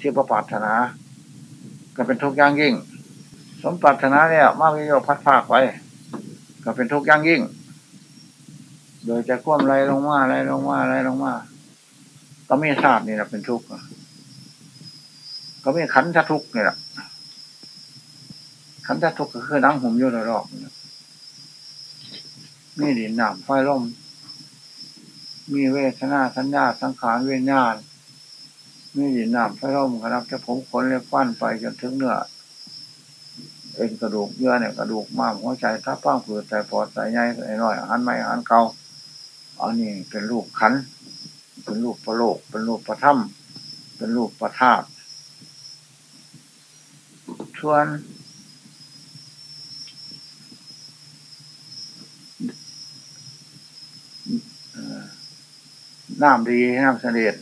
ที่ประปารถนา ก็เป็นทุกข์ย่างยิ่ง สมปรารถนาเนี่ยมากวิโยพัดภาคไปก็เป็นทุกข์ย่างยิ่ง โดยจะคว่ำไรลงมาไรลงมาไรลงมาก็ไม่ทราบนี่แหละเป็นทุกข์ก็ไม่ขันทะทุกข์นี่แหละขันทะทุกข์ก็คือนั่งห่มอยู่รอบๆนี่ดินน้ำไฟลมมีเวทนาสัญญาสังขารเวียญาณ มีดินน้ำไฟลมครับจะผมขนเล็บฟันไปจนถึงเนื้อเอ็นกระดูกเยื่อเนี่ยกระดูกม้ามหัวใจทับป้างผืดใจปอดใจใหญ่ใจน้อยอาหารไม่อาหารเก่าอันนี้เป็นลูกขัน เป็นลูกประโลก เป็นลูกประถ้ำเป็นลูกประธาตุชวน น้ำดีน้ำเสด็จ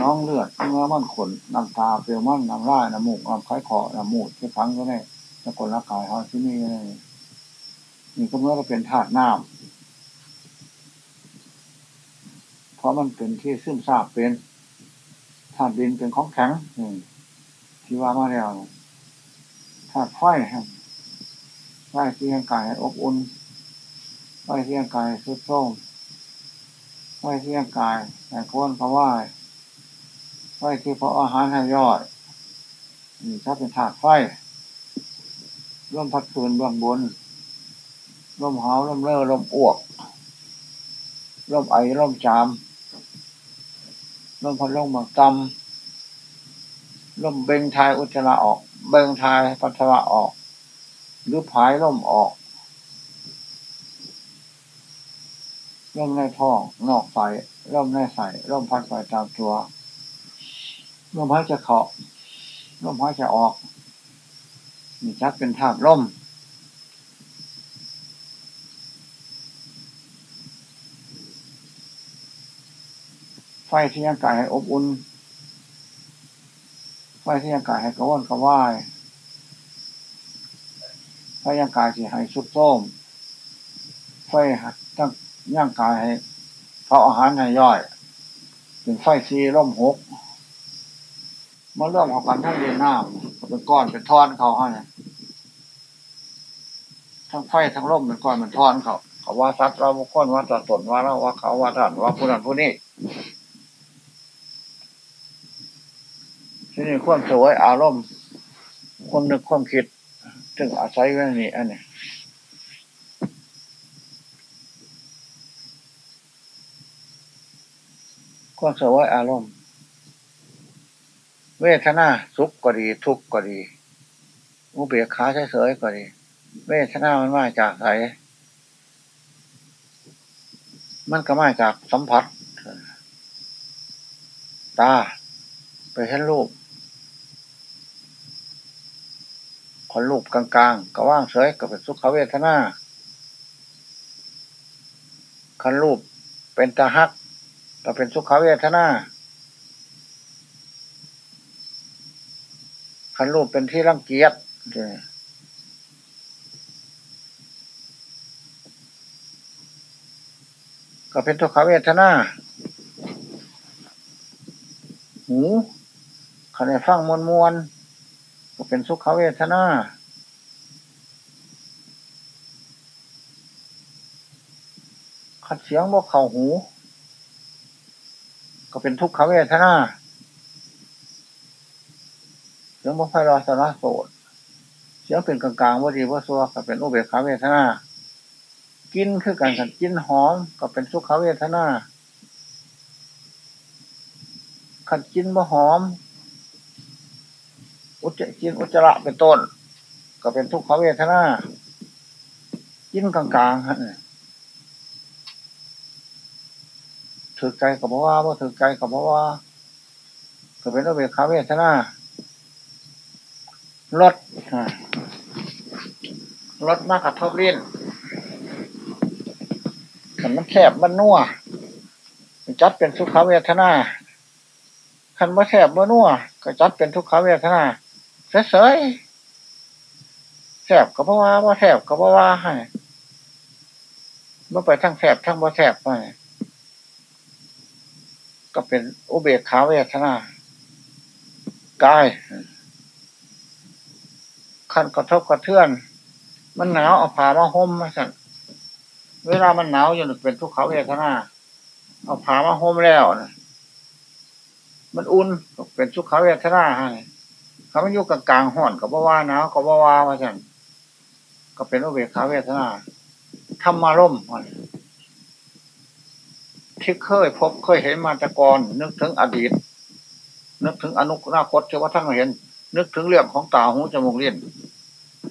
น้องเลือดเนื้อมันขนน้ำตาเปลวมันน้ำร่ายน้ำมูกน้ำคล้ายคอน้ำมูดที่ฟังก็ได้สกุลร่างกายเขาที่นี่นี่ก็เมื่อเราเป็นธาตุน้ำเพราะมันเป็นที่ซึมซาบเป็นธาตุดินเป็นของแข็งที่ว่ามาแล้วธาตุไฟไฟที่ร่างกายอบอุ่นไฟที่ร่างกายสุดโทมไฟที่ร่างกายแต่คนเพราะว่า ไฟที่เพราะอาหารให้ย่อยนี่ถ้าเป็นธาตุไฟร่มพัดคืนเบื้องบนร่มหาวร่มเล่อร่มอ้วกร่มไอร่มจามร่มพัดลมบางตำร่มเบ่งทายอุจจาระออก เบ่งทายปัสสาวะออก หรือผายร่มออกร่มในท้องนอกใส่ร่มในใส่ร่มพัดไปตามตัว ร่มหายจะเขาร่มหายจะออกมีชักเป็นธาตุร่มไฟที่ยังกายให้อบอุ่น ไฟที่ยังกายให้กระวนกระวาย ไฟยังกายที่ให้สุดโต้มไฟตั้งย่างกายให้เพาอาหารให้ย่อย เป็นไฟซีร่มหก มาเริ่มเอากันทั้งเรียนน้ำเป็นก้อนเป็นท่อนเขาให้ทั้งไฟทั้งร่มเป็นก้อนเป็นท่อนเขาเขาว่าซัดเราบุคคลว่าตัดตนว่าเราว่าเขาว่าท่านว่าผู้นั้นผู้นี้ที่นี่ความสวยอารมณ์ความนึกความคิดถึงอาศัยไว้นี่อันนี้ความสวยอารมณ์ เวทนาสุขก็ดี ทุกข์ก็ดีอุเบกขาเฉยๆก็ดี เวทนามันมาจากไหนมันก็มาจากสัมผัส ตา ไปเห็นรูปคนรูปกลางๆก็ว่างเฉยก็เป็นสุขเวทนาคันรูปเป็นตาฮักก็เป็นสุขเวทนา คันรูปเป็นที่รังเกียจก็เป็นทุกขเวทนาหูขันฟังมวลมวลก็เป็นสุขเวทนาขัดเสียงบอกเข่าหู ก็เป็นทุกขเวทนา เสียงบอกไพเราะสารโสดเสียงเป็นกลางๆว่าดีว่าซัวก็เป็นอุเบกขาเวทนากินคือการสักินหอมก็เป็นสุขเวทนาขัดกินบ่หอม อุจจกินอุจจระเป็นต้น ก็เป็นทุกขเวทนากินกลางๆฮะถือใจกับว่าว่าถือใจกับว่าก็เป็นอุเบกขาเวทนา รถรถมากกระทบลิ้นมันแคบมันนัวจัดเป็นทุกขเวทนาคันว่าแคบว่านัวก็จัดเป็นทุกขเวทนาเฉยๆแสบก็เพราะว่าว่าแสบก็เพราะว่าให้เมื่อไปทั้งแสบทั้งว่าแสบไปก็เป็นอุเบกขาเวทนากาย ขันกระทบกระเทือน มันหนาวเอาผ้ามาห่มมาสั่นเวลามันหนาวอยู่เป็นทุกเขาเวทนาเอาผ้ามาห่มแล้วนะมันอุ่นเป็นทุกเขาเวทนาให้เขาไม่ยุกกลางห่อนกับว่าหนาวกับว่ามาสั่นก็เป็นอุเบกขาเวทนาธรรมาร่มที่เคยพบเคยเห็นมาตะกอนนึกถึงอดีต นึกถึงอนุนาคตเชื่อว่าท่านเห็น นึกถึงเรื่องของตาหูจมูกเลี้ยน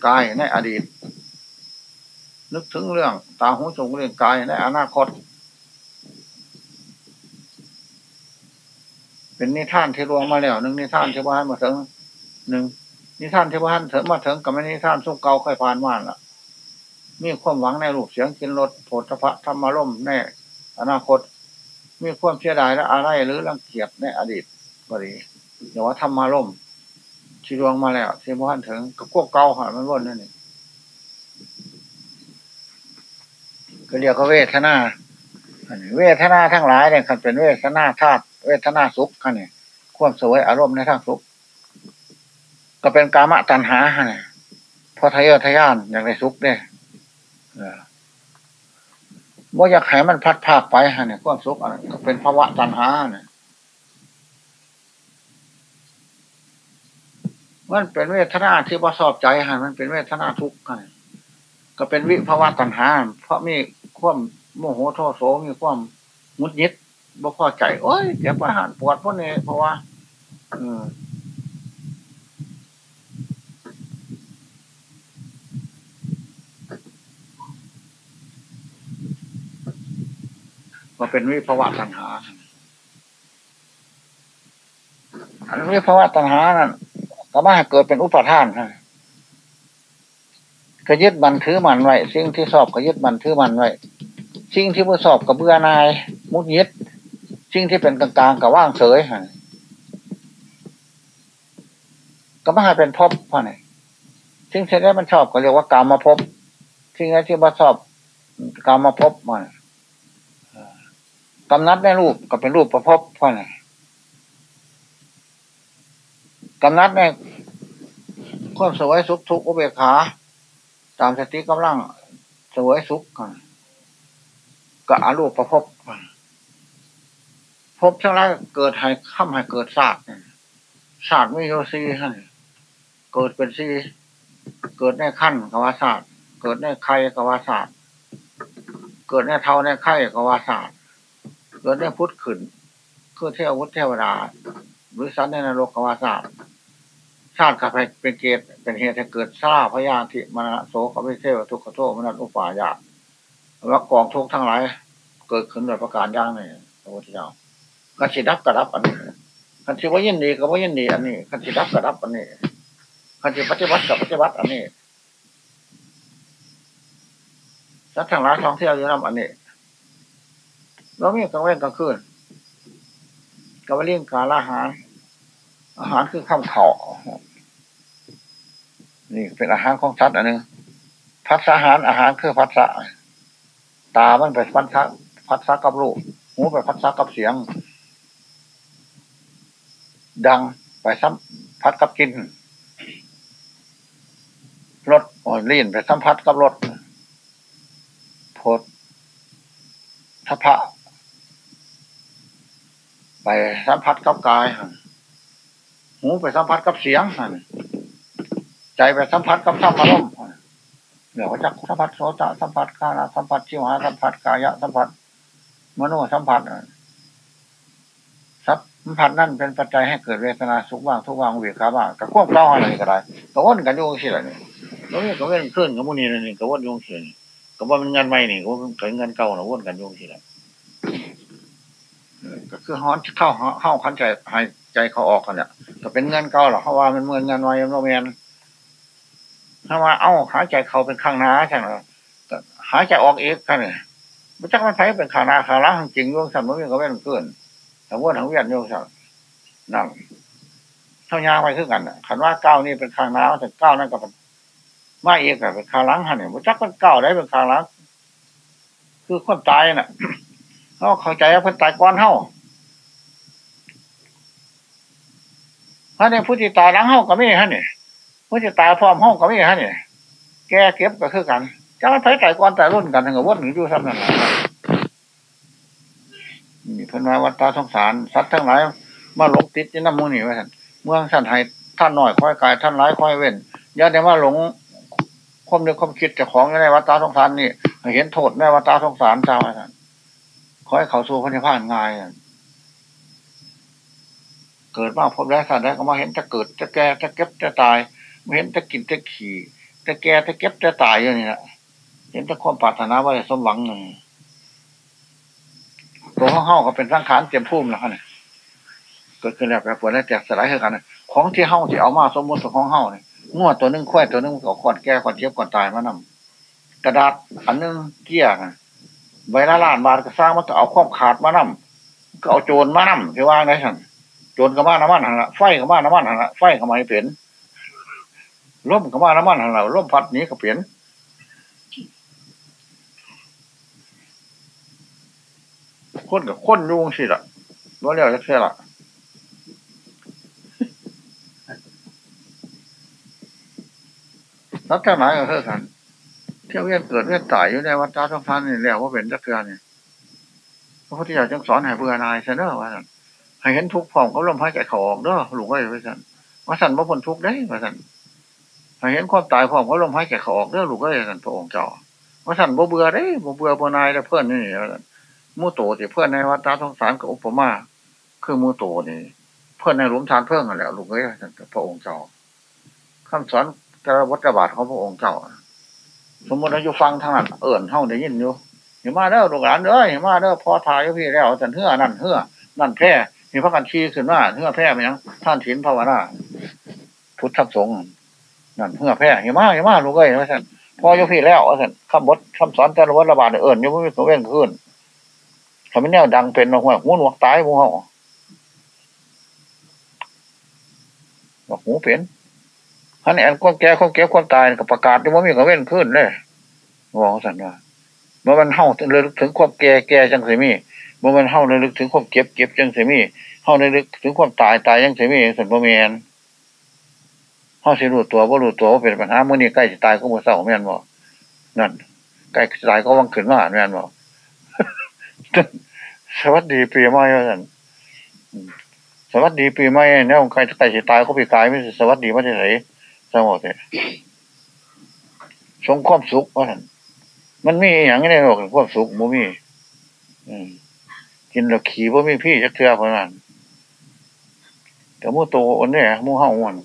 กายในอดีต นึกถึงเรื่องตาหูจมูกเลี้ยนกายในอนาคต เป็นนิทานที่รวงมาแล้วหนึ่งนิทานที่ว่ามาถึงหนึ่งนิทานที่ว่าถึงมาถึงกับไม่นิทานสุกเกาค่อยผ่านมาละมีความหวังในรูปเสียงกินรสโผฏฐะธรรมารมในอนาคต มีความเสียดายและอะไรหรือรังเกียจในอดีตบริอย่าว่าธรรมารม ที่ดวงมาแล้วที่พ่านถึงก็พวกเก่าหามันวนนั่นเองก็เรียกว่าเวทนาเวทนาทั้งหลายเนี่ยคันเป็นเวทนาธาตุเวทนาสุขคันเนี่ยความสวยอารมณ์ในทางสุข ก็เป็นกามตัณหาเนี่ยพอทะเยอทะยานอย่างไรสุขเนี่ยว่าอยากให้มันพัดภาคไปฮะเนี่ยความสุขอะไรก็เป็นภาวะตัณหาเนี่ย มันเป็นเวทนาที่ประสอบใจฮะมันเป็นเวทนาทุกข์ก็เป็นวิภาวะตัณหา เพราะมีความโมโหโทโสมีความมุดยิดบ่พอใจโอ้ยเจ็บประหารปวดพวกนี้เพราะว่าอืมก็เป็นวิภาวะตัณหาอันวิภาวะตัณหานั่น ก็มาเกิดเป็นอุปทานก็ยึดมันถือมันไว้สิ่งที่สอบก็ยึดมันถือมันไว้สิ่งที่ผู้สอบกับเบื่อนาย มุดยึดสิ่งที่เป็นกลางๆกับว่างเฉยก็มาให้เป็นพบพ่อเนี่ยสิ่งที่ได้มันชอบก็เรียกว่ากรรมมาพบสิ่งที่มาสอบกรรมมาพบมันกำนัดในรูปก็เป็นรูปประพบพ่อเนี่ย กำนัดในความสวยสุขทุกข์อุเบกขา ตามสติกำลังสวยสุขก็อารูปประพบพบทั้งหลายเกิดให้ข้ามให้เกิดศาสตร์ศาสตร์ไม่โยซีฮะเกิดเป็นซีเกิดในขั้นกวาศาสตร์ เกิดในไข่กวาศาสตร์ เกิดในเท่าในไข่กวาศาสตร์ เกิดในพุทธขึ้นคือเทววุฒิเทวดาหรือสันในนรกกวาศาสตร์ ชาติกับเป็นเกตเป็นเหตุให้เกิดซาพยาธิมณโสกวิเทวทุกขโทมนันอุปายาว่ากองทุกทั้งหลายเกิดขึ้นโดยประการย่างนี่พระพุทธเจ้ากันสิดับกระดับอันนี้กันสิว่ายินดีกับว่ายินดี อันนี้กันสิดับกระดับอันนี้กันสิปฏิบัติกับปฏิบัติอันนี้สัตว์ทั้งหลายท่องเที่ยวอยู่น้ำอันนี้เรามีกลางวันกลางคืนกับว่าเลี้ยงกาลอาหาร อาหารคือข้าวเข่า นี่เป็นอาหารของชัดอันหนึ่งพัฒอาหารอาหารคือพัฒนาตามันไปพัฒนาพัฒนากับรูปหูไปพัฒนากับเสียง ดังไปสัมพัดกับกินรถอ่อนลื่นไปสัมผัสกับรถโพดทพะ ไปสัมผัสกับกาย หูไปสัมผัสกับเสียง ใจไปสัมผัสกับธรรมอารมณ์เดี๋ยวจักสัมผัสโสตสัมผัสกาลสัมผัสชิวหาสัมผัสกายะสัมผัสมโนสัมผัสสัมผัสนั่นเป็นปัจจัยให้เกิดเวทนาสุขบ้างทุกบ้างเวียขาบ้างกับควบเก้าอะไรก็ได้กระวนกันโยงสิอะไรเนี่ยแล้วนี่ก็เว้นขึ้นกับมุนีนี่กระวนโยงสิก็ว่ามันเงินใหม่นี่ก็เกิดเงินเก่าหนะวนกันโยงสิอะไรก็คือฮ้อนเข้าเข้าขันใจหายใจเขาออกกันเนี่ยก็เป็นเงินเก่าหรอเพราะว่ามันเงินเงินไว้ยังโนเมน ถ้าว่าเอ้าหายใจเข้าเป็นข้างหน้าใช่ไหมหายใจออกเอกกันเนี่ยมันจักมันไฟเป็นข้างหน้าข้างล่างจริงโยงสัมมันก็เว้นเกินแต่ว่าทั้งเวียนโยงสัมนั่งเท่ายางไปขึ้นกันขันว่าเก้านี่เป็นข้างหน้าแต่เก้านั่นก็เป็นมาเอกเป็นข้างล่างหันเนี่ยมันจักมันเก้าได้เป็นข้างล่างคือคนตายน่ะเขาเข้าใจว่าคนตายก่อนเท่าฮะเนี่ยผู้ที่ตายหลังห้องก็ไม่ฮะเนี่ย ผู้ที่ตายพร้อมห้องก็ไม่ฮะเนี่ยแกเก็บก็คือกันจะมันไปตายก่อนแตายรุ่นกันทั้งวนหรืออยู่ซ้ำนั่นแหละนี่เพิ่นว่าวัดตาสงสารสัตว์ทั้งหลายมาหลงติดที่น้ำมูนี่ไว้ท่านเมืองท่านไทยท่านหน่อยค่อยกายท่านร้ายค่อยเว้นอย่าได้มาหลงความนึกความคิดจะของในวัดตาสงสารนี่เห็นโทษในวัดตาสงสารเจ้าไว้ท่านขอให้เขาสู้พระนิพพานง่ายเกิดมาพบแล้วสัตว์แล้วก็มาเห็นจะเกิดจะแก่จะเก็บจะตาย เห็นจะกินจะขี่จะแก่จะเก็บจะตายอย่างนี้แหละเห็นแต่ความปรารถนาว่าจะสมหวังหนึ่งตัวห้องเฮาก็เป็นสังขารเตรียมพุ่มแล้วเนี่ยเกิดขึ้นแล้วแปรปรวนแล้วแตกสลายคือกันของที่เฮาที่เอามาสมมติของเฮาเนี่ยงวดตัวนึงควายตัวนึงก็ก่อนแก่ก่อนเทียบก่อนตายมานำกระดาษอันนึงเกี้ยนะใบละล้านบาทก็สร้างมันก็เอาความขาดมานำก็เอาโจรมานำที่ว่าไงสั่นโจรกับมาน้ำมันหันละไฟกับมาน้ำมันหันละไฟกับมาเปลี่ยน ร่มกับมาน้ำมันหันละร่มพัดนี้ก็เปลี่ยนคนกับคนยุงสิละว่าเรียกจะเท่ละรัฐไหนก็เท่ากันเที่ยวเวียนเกิดเวียนตายอยู่ในวัฏจักรสงสารนี่แล้วว่าเป็นจักรเกือนี่พระพุทธเจ้าจึงสอนให้เบื่อนายเสนอว่าให้เห็นทุกข์พร้อมกับลมหายใจเขาออกเด้อหลวงพ่อว่าสันว่าสันว่าพ้นทุกข์ได้ว่าสัน ให้เห็นความตายพร้อมกับลมหายใจเขาออกเด้อหลวงพ่อสันพระองค์เจ้าว่าสันบ่เบื่อได้บ่เบื่อบ่นายแล้วเพื่อนนี่มูโตที่เพื่อนในวัฏจักรสงสารกับอุปมาคือมูโตนี่เพื่อนในหลุมทานเพิ่งกันแล้วลวงพ่อสันพระองค์เจ้าคำสอนกระวัตบาทของพระองค์เจ้า สมมติเราอยู่ฟังทางนั้นเอิ่นเท่าได้ยินอยู่เห็นมาเด้อลูกหลานเด้อเห็นมาเด้อพอทายพี่แล้วแต่เฮือนั่นเฮือนั่นแพ้มีพระกันชี้ขึ้นว่าเฮือแพ้ไปยังท่านถินภาวนาพุทธสงฆ์ นั่นเฮือแพ้เห็นมาเห็นมาลูกเอ้ยว่าท่านพอยพี่แล้วว่าท่านคำบดคำสอนแต่ละวัดระบาดเอิ่นยังไม่มีตัวเว้นขึ้นทำให้แนวดังเป็นหัวหูหนวกตายมูเฮาบอกหูเป็นอันนี้อนความแก่ความเก็บความตายกับประกาศที่ว่ามีกับเว้นขึ้นเลยบอกสันว่าเมื่อมันเฮาเลยลึกถึงความแก่แก่จังสิมีเมื่อมันเฮาเลยลึกถึงความเก็บเก็บจังสิมีเฮาเลยลึกถึงความตายตายจังสิมีสันบ่แมน เฮาสิรู้ตัวว่ารู้ตัวว่าเป็นปัญหาเมื่อนี้ใกล้จะตายก็มือเศร้าแม่นบ่นั่นใกล้จะตายก็วังขึ้นมาแม่นบ่สวัสดีปีใหม่สันสวัสดีปีใหม่เนี่ยใครใกล้จะตายก็ปีกายไม่สวัสดีไม่ได้ไหนสงบเลยชงความสุขว่าท่านมันมีอย่างนี้ในโลกความสุขบ่มีกินแล้วขี่บ่มีพี่จักเทือเพราะนั้นแต่มู่โตอันนี้มู่ห้าวัน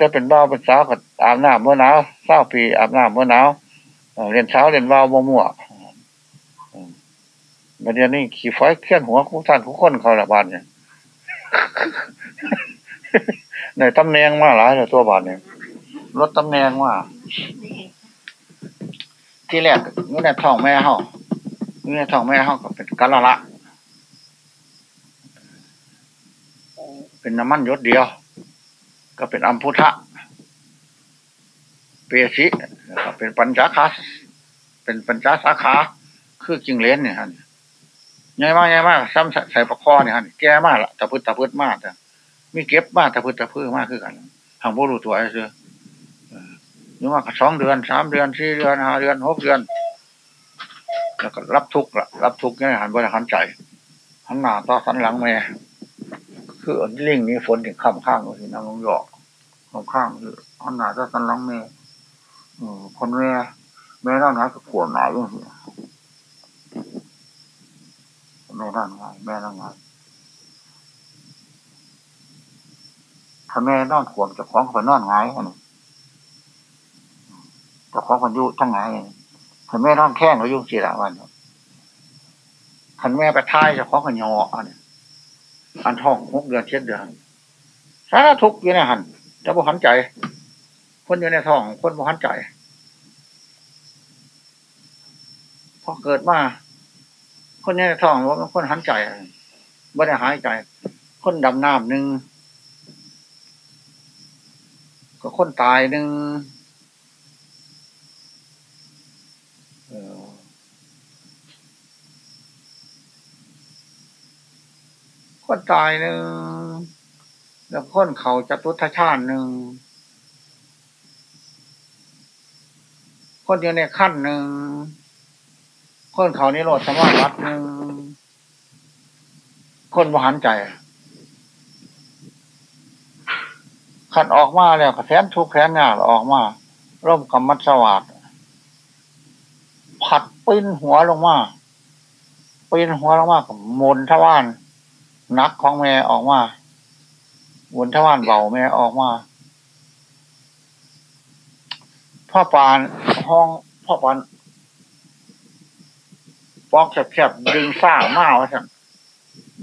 จะเป็นบ้าเป็นสาวกับอาบน้ำเมื่อหนาวเศร้าปีอาบน้ำเมื่อหนาวเรียนเช้าเรียนว่าวมั่วมาเดี๋ยวนี้ขี่ไฟเคลื่อนหัวคุกท่านคุกคนเขาละบานเนี่ยในตำแหน่งมาหลายเลยตัวบาทเนี่ยลดตำแหน่งว่าที่แรกนี่ในท้องแม่เขานี่ในท้องแม่เขาก็เป็นกะละละ เป็นน้ำมันยศเดียว ก็เป็นอัมพุทธะเปชิก็เป็นปัญจาคาเป็นปัญจาสาขา คือจิงเลนเนี่ยฮะใหญ่มากใหญ่มากซ้ำใส่ประคอเนี่ยฮะแก่มากละตะพื้นตะพื้นมากแต่มีเก็บมากตะพื้นตะพื้นมากคือกันทางโบรูตัวไอ้เสือหรือว่าสองเดือนสามเดือนสี่เดือนห้าเดือนหกเดือน แล้วก็รับทุกข์ละรับทุกข์เนี่ยหันบริหารใจหันหน้าต่อสันหลังแม่ คืออันลิงนี้ฝนถึงข้ามข้างเลยนางหยอกข้ามข้างคือหันหนาต่อสันลังแม่คนแม่แม่ร่างกายก็ปวดหนาอย่างนี้แม่ร่างกายแม่ร่างกายถ้าแม่นอนขวมจะคล้องคนนอนงายอันนี้จะคล้องคนยุ่ทั้งไงถ้าแม่นอนแข้งก็ยุ่งสีละวันขันแม่ไปท้ายจะคล้องคนยออันนี้ อันท้องหกเดือนเจ็ดเดือนสารทุกอยู่ในหันจะบุหันใจ คนอยู่ในท้องคนบุหันใจพอเกิดมาคนในท้องว่าคนหันใจไม่ได้หายใจ คนดำน้ำหนึ่งก็คนตายหนึ่ง คนตายหนึ่งแล้วคนเขาจตุทชาติหนึ่งคนอยู่ในขั้นหนึ่งคนเขานิโรธสมาบัติหนึ่งคนบหันใจขันออกมาแล้วแขนทุกแขนหน้าออกมาร่มกำมัดสวัสดผัดปิ้นหัวลงมาปิ้นหัวลงมากับมนทวาน นักของแม่ออกมาวนทวานเบาแม่ออกมาพ่อปานห้องพ่อปานปองแคบๆดึงสร้างมาวะสั่ง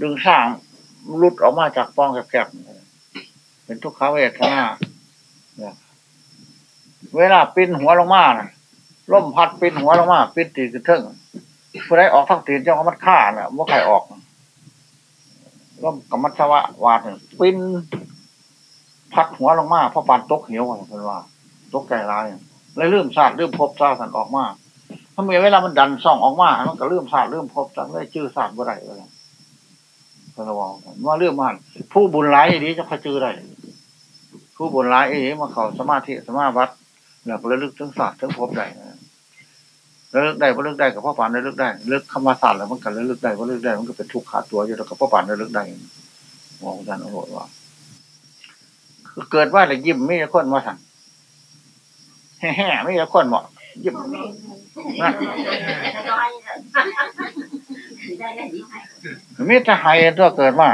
ดึงสร้างรุดออกมาจากปองแคบๆเป็นทุกขเวทนาเวลาปิ้นหัวลงมานะล่มพัดปิ้นหัวลงมา ปิ้นตีกระเทิงผู้ใดออกทั้งตีนเจ้ามัดฆ่าน่ะว่าใครออก ล่มกับมัดสวะวาดปิ้นพัดหัวลงมาเพราะปานตกเหวอะไรเป็นว่าตกใจร้ายเลยลืมศาสตร์ลืมพบศาสตร์สันออกมาถ้ามีเวลามันดันส่องออกมามันก็ลืมศาสตร์ลืมพบจังเลยชื่อศาสตร์บ่ได้เลยก็ระวังว่าเรื่องมันผู้บุญร้ายอย่างนี้จะคอยจื้อได้ผู้บุญร้ายอย่างนี้มาเขาสมาธิสมาบัติแล้วระลึกถึงศาสตร์ถึงพบได้ ระลึกได้ระลึกได้กับพ่อปานระลึกได้ระลึกคำว่าศาสตร์แล้วมันก็ระลึกได้ระลึกได้มันก็เป็นทุกข์ขาดตัวอยู่แล้วกับพ่อปานระลึกได้มองอาจารย์โอรสว่าเกิดว่าแต่ยิ้มไม่ใช่คนว่าสั่งแห่ไม่ใช่คนเหมาะยิ้มนะมิตรไฮตัวเกิดมา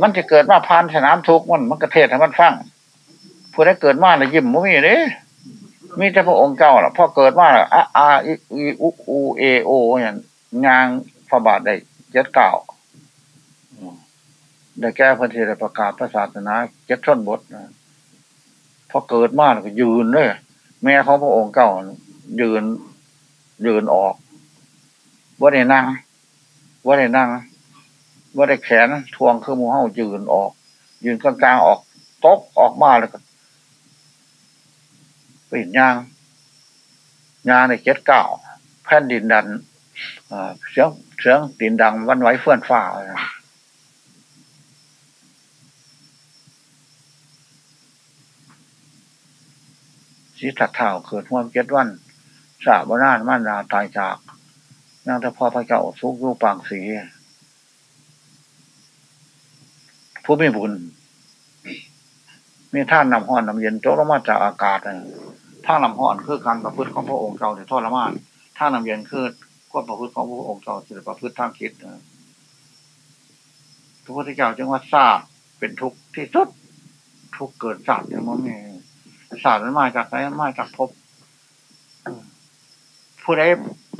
มันจะเกิดมาพานสนามทุกมันมันกระเทศให้มันฟังผู้ได้เกิดมาแล้วยิ้มมั่มีเด้ มีแต่พระองค์เจ้าล่ะพอเกิดมาอะอาอีอุอูเอโออย่างางพระบาทได้เจ็ดเก่าได้แก้พันธีประกาศพระศาสนาเจ็ดชนบทนะพอเกิดมาก็ยืนเลยแม่เขาพระองค์เก่ายืนยืนออกว่าได้นั่งว่าได้นั่งว่าได้แขนทวงคือมูเฮายืนออก ยืนกลางๆออกตกออกมาแล้วก็ ปิดยางยางในเจ็ดเก่าแผ่นดินดันเสียงเสียงดินดังวันไหวเฟื่อนฟ้าสีถัดเท่าเกิดห่วมเจ็ดวันสาบนานม่านราตายจากนางทพอพระเจ้าสุกรูปปางสีผู้มีบุญ มีท่านนำห่อนนำเย็นโจรมาจากอากาศท่านนำห่อนคือการประพฤติของพระองค์เจ้าในทรมานท่านนำเย็นคือก็ประพฤติของพระองค์เจ้าจะประพฤติทางคิดพระพุทธเจ้าจึงว่าทราบเป็นทุกข์ที่สุดทุกข์เกิดศาสตร์อย่างนี้ศาสตร์มันมาจากไหนมาจากภพผู้ใด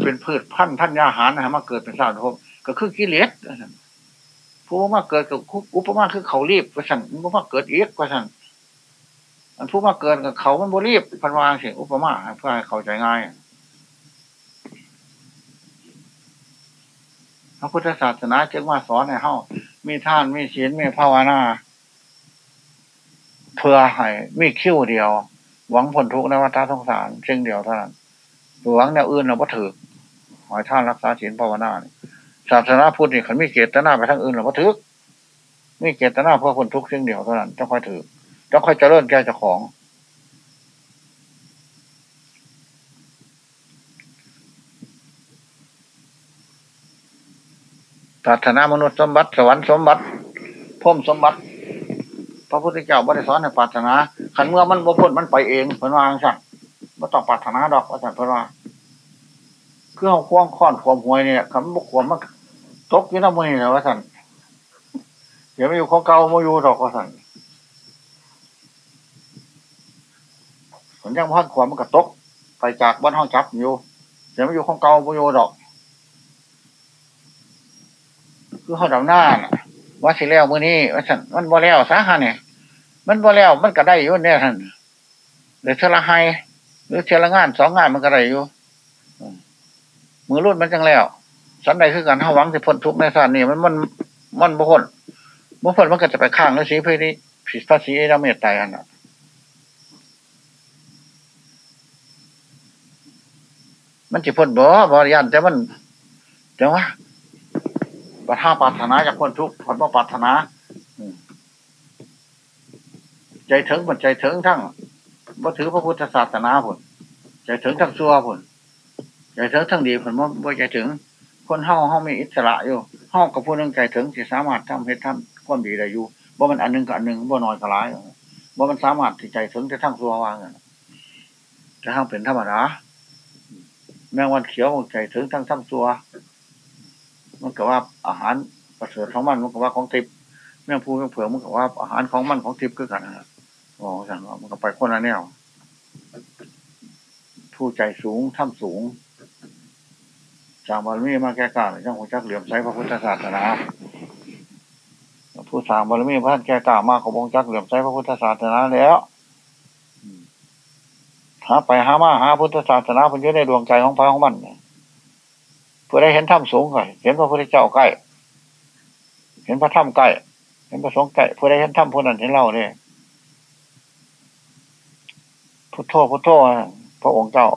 เป็นพืชพันธุ์ท่านยาหารนะฮะมาเกิดเป็นศาสตร์ภพก็คือกิเลสผู้มาเกิดกับอุปมาคือเขารีบกว่าฉันผู้มาเกิดเอกกว่าฉัน อันผู้มาเกิดกับเขามันบรีบพันวางเสียงอุปมาเพื่อให้เข้าใจง่ายพระพุทธศาสนาจึงมาสอนให้เฮามีท่านมีศีลมีภาวนาเพื่อให้มีคิ้วเดียว หวังผลทุกข์ในวัฏสงสารเช่นเดียวเท่านั้นหวังแนวอื่นเราก็ถือหอยท่านรักษาศีลภาวนาศาสนาพุทธนี่ขันมีเกตนาไปทางอื่นเราก็ถือมีเกตนาเพื่อคนทุกข์เช่นเดียวเท่านั้นต้องค่อยถือ ต้องค่อยเจริญแก้เจ้าของ ศาสนามนุษย์สมบัติสวรรค์สมบัติพุ่มสมบัติ พระพุทธเจ้าบริสอนในปรารถนาขันเมื่อมันบ่พ้นมันไปเองเพิ่นว่าสั่งไม่ต้องปรารถนาดอกว่าสั่งเพิ่นว่าเครื่องควงค้อนความหวยเนี่ยคำบุกขวมมันตกยี่น้ำมือนี่นะว่าสั่นเดี๋ยวไม่อยู่ของเก่าไม่อยู่ดอกว่าสั่น ผลยังพันขวามมันก็ตก ไปจากบ้านห้องจับอยู่เดี๋ยวไม่อยู่ของเก่าไม่อยู่ดอก คือเขาดำหน้าว่าสิแล้วมือนี้ว่าฉันมันบ่แล้วสาหันเนี่ยมันบ่แล้วมันก็ได้อยู่เนี่ยท่านหรือเชละไฮหรือเชละงานสองงานมันก็ได้อยู่มือรุ่นมันจังแล้วสันใดคือการห้าวังสิพ้นทุกในสานนี่มันมันมันบุพ้นบุพ้นมันก็จะไปข้างแล้วสีเพื่อที่ผิดภาษีเราเมตตาอันนั้น มันจะพ้นบ่บริยานแต่มันแต่ว่าบัท่าปรารถนาจากคนทุกข์ผลว่าปรารถนาใจถึงมันใจถึงทั้งว่าถือพระพุทธศาสนาผลใจถึงทั้งซัวผลใจถึงทั้งดีผลว่าใจถึง คนเฮาเฮามีอิสระอยู่เฮากับผู้นึงใจถึงที่สามารถทำให้ทำความดีได้อยู่ว่ามันอันนึงกับอันนึงว่าน้อยกับร้ายว่ามันสามารถที่ใจถึงจะทั้งซัววางจะทั้งเป็นธรรมดา แมงวันเขียวใจถึงทั้งทั้งซัว มันก็ว่าอาหารประเสริฐของมันมันก็ว่าของทิพย์แม่พูแม่เผือมันก็ว่าอาหารของมันของทิพย์ก็กันนะอ๋อสั่งว่ามันก็ไปคนละแนวผู้ใจสูงถ้ำสูงจางบารมีมาแก้กาจังหัวจักเหลี่ยมใช้พระพุทธศาสนาผู้สางบารมีพระท่านแก้กามากขององจักเหลี่ยมใช้พระพุทธศาสนาแล้ว หาไปหามาหาพุทธศาสนาเพิ่นอยู่ในดวงใจของพระของมันเพื่อได้เห็นถ้ำสูงก่อนเห็นพระพุทธเจ้าใกล้ เห็นพระถ้ำใกล้ เห็นพระสงฆ์ใกล้เพื่อได้เห็นถ้ำผู้นั้นเห็นเราเนี่ยพุทโธพุทโธพระองค์เจ้า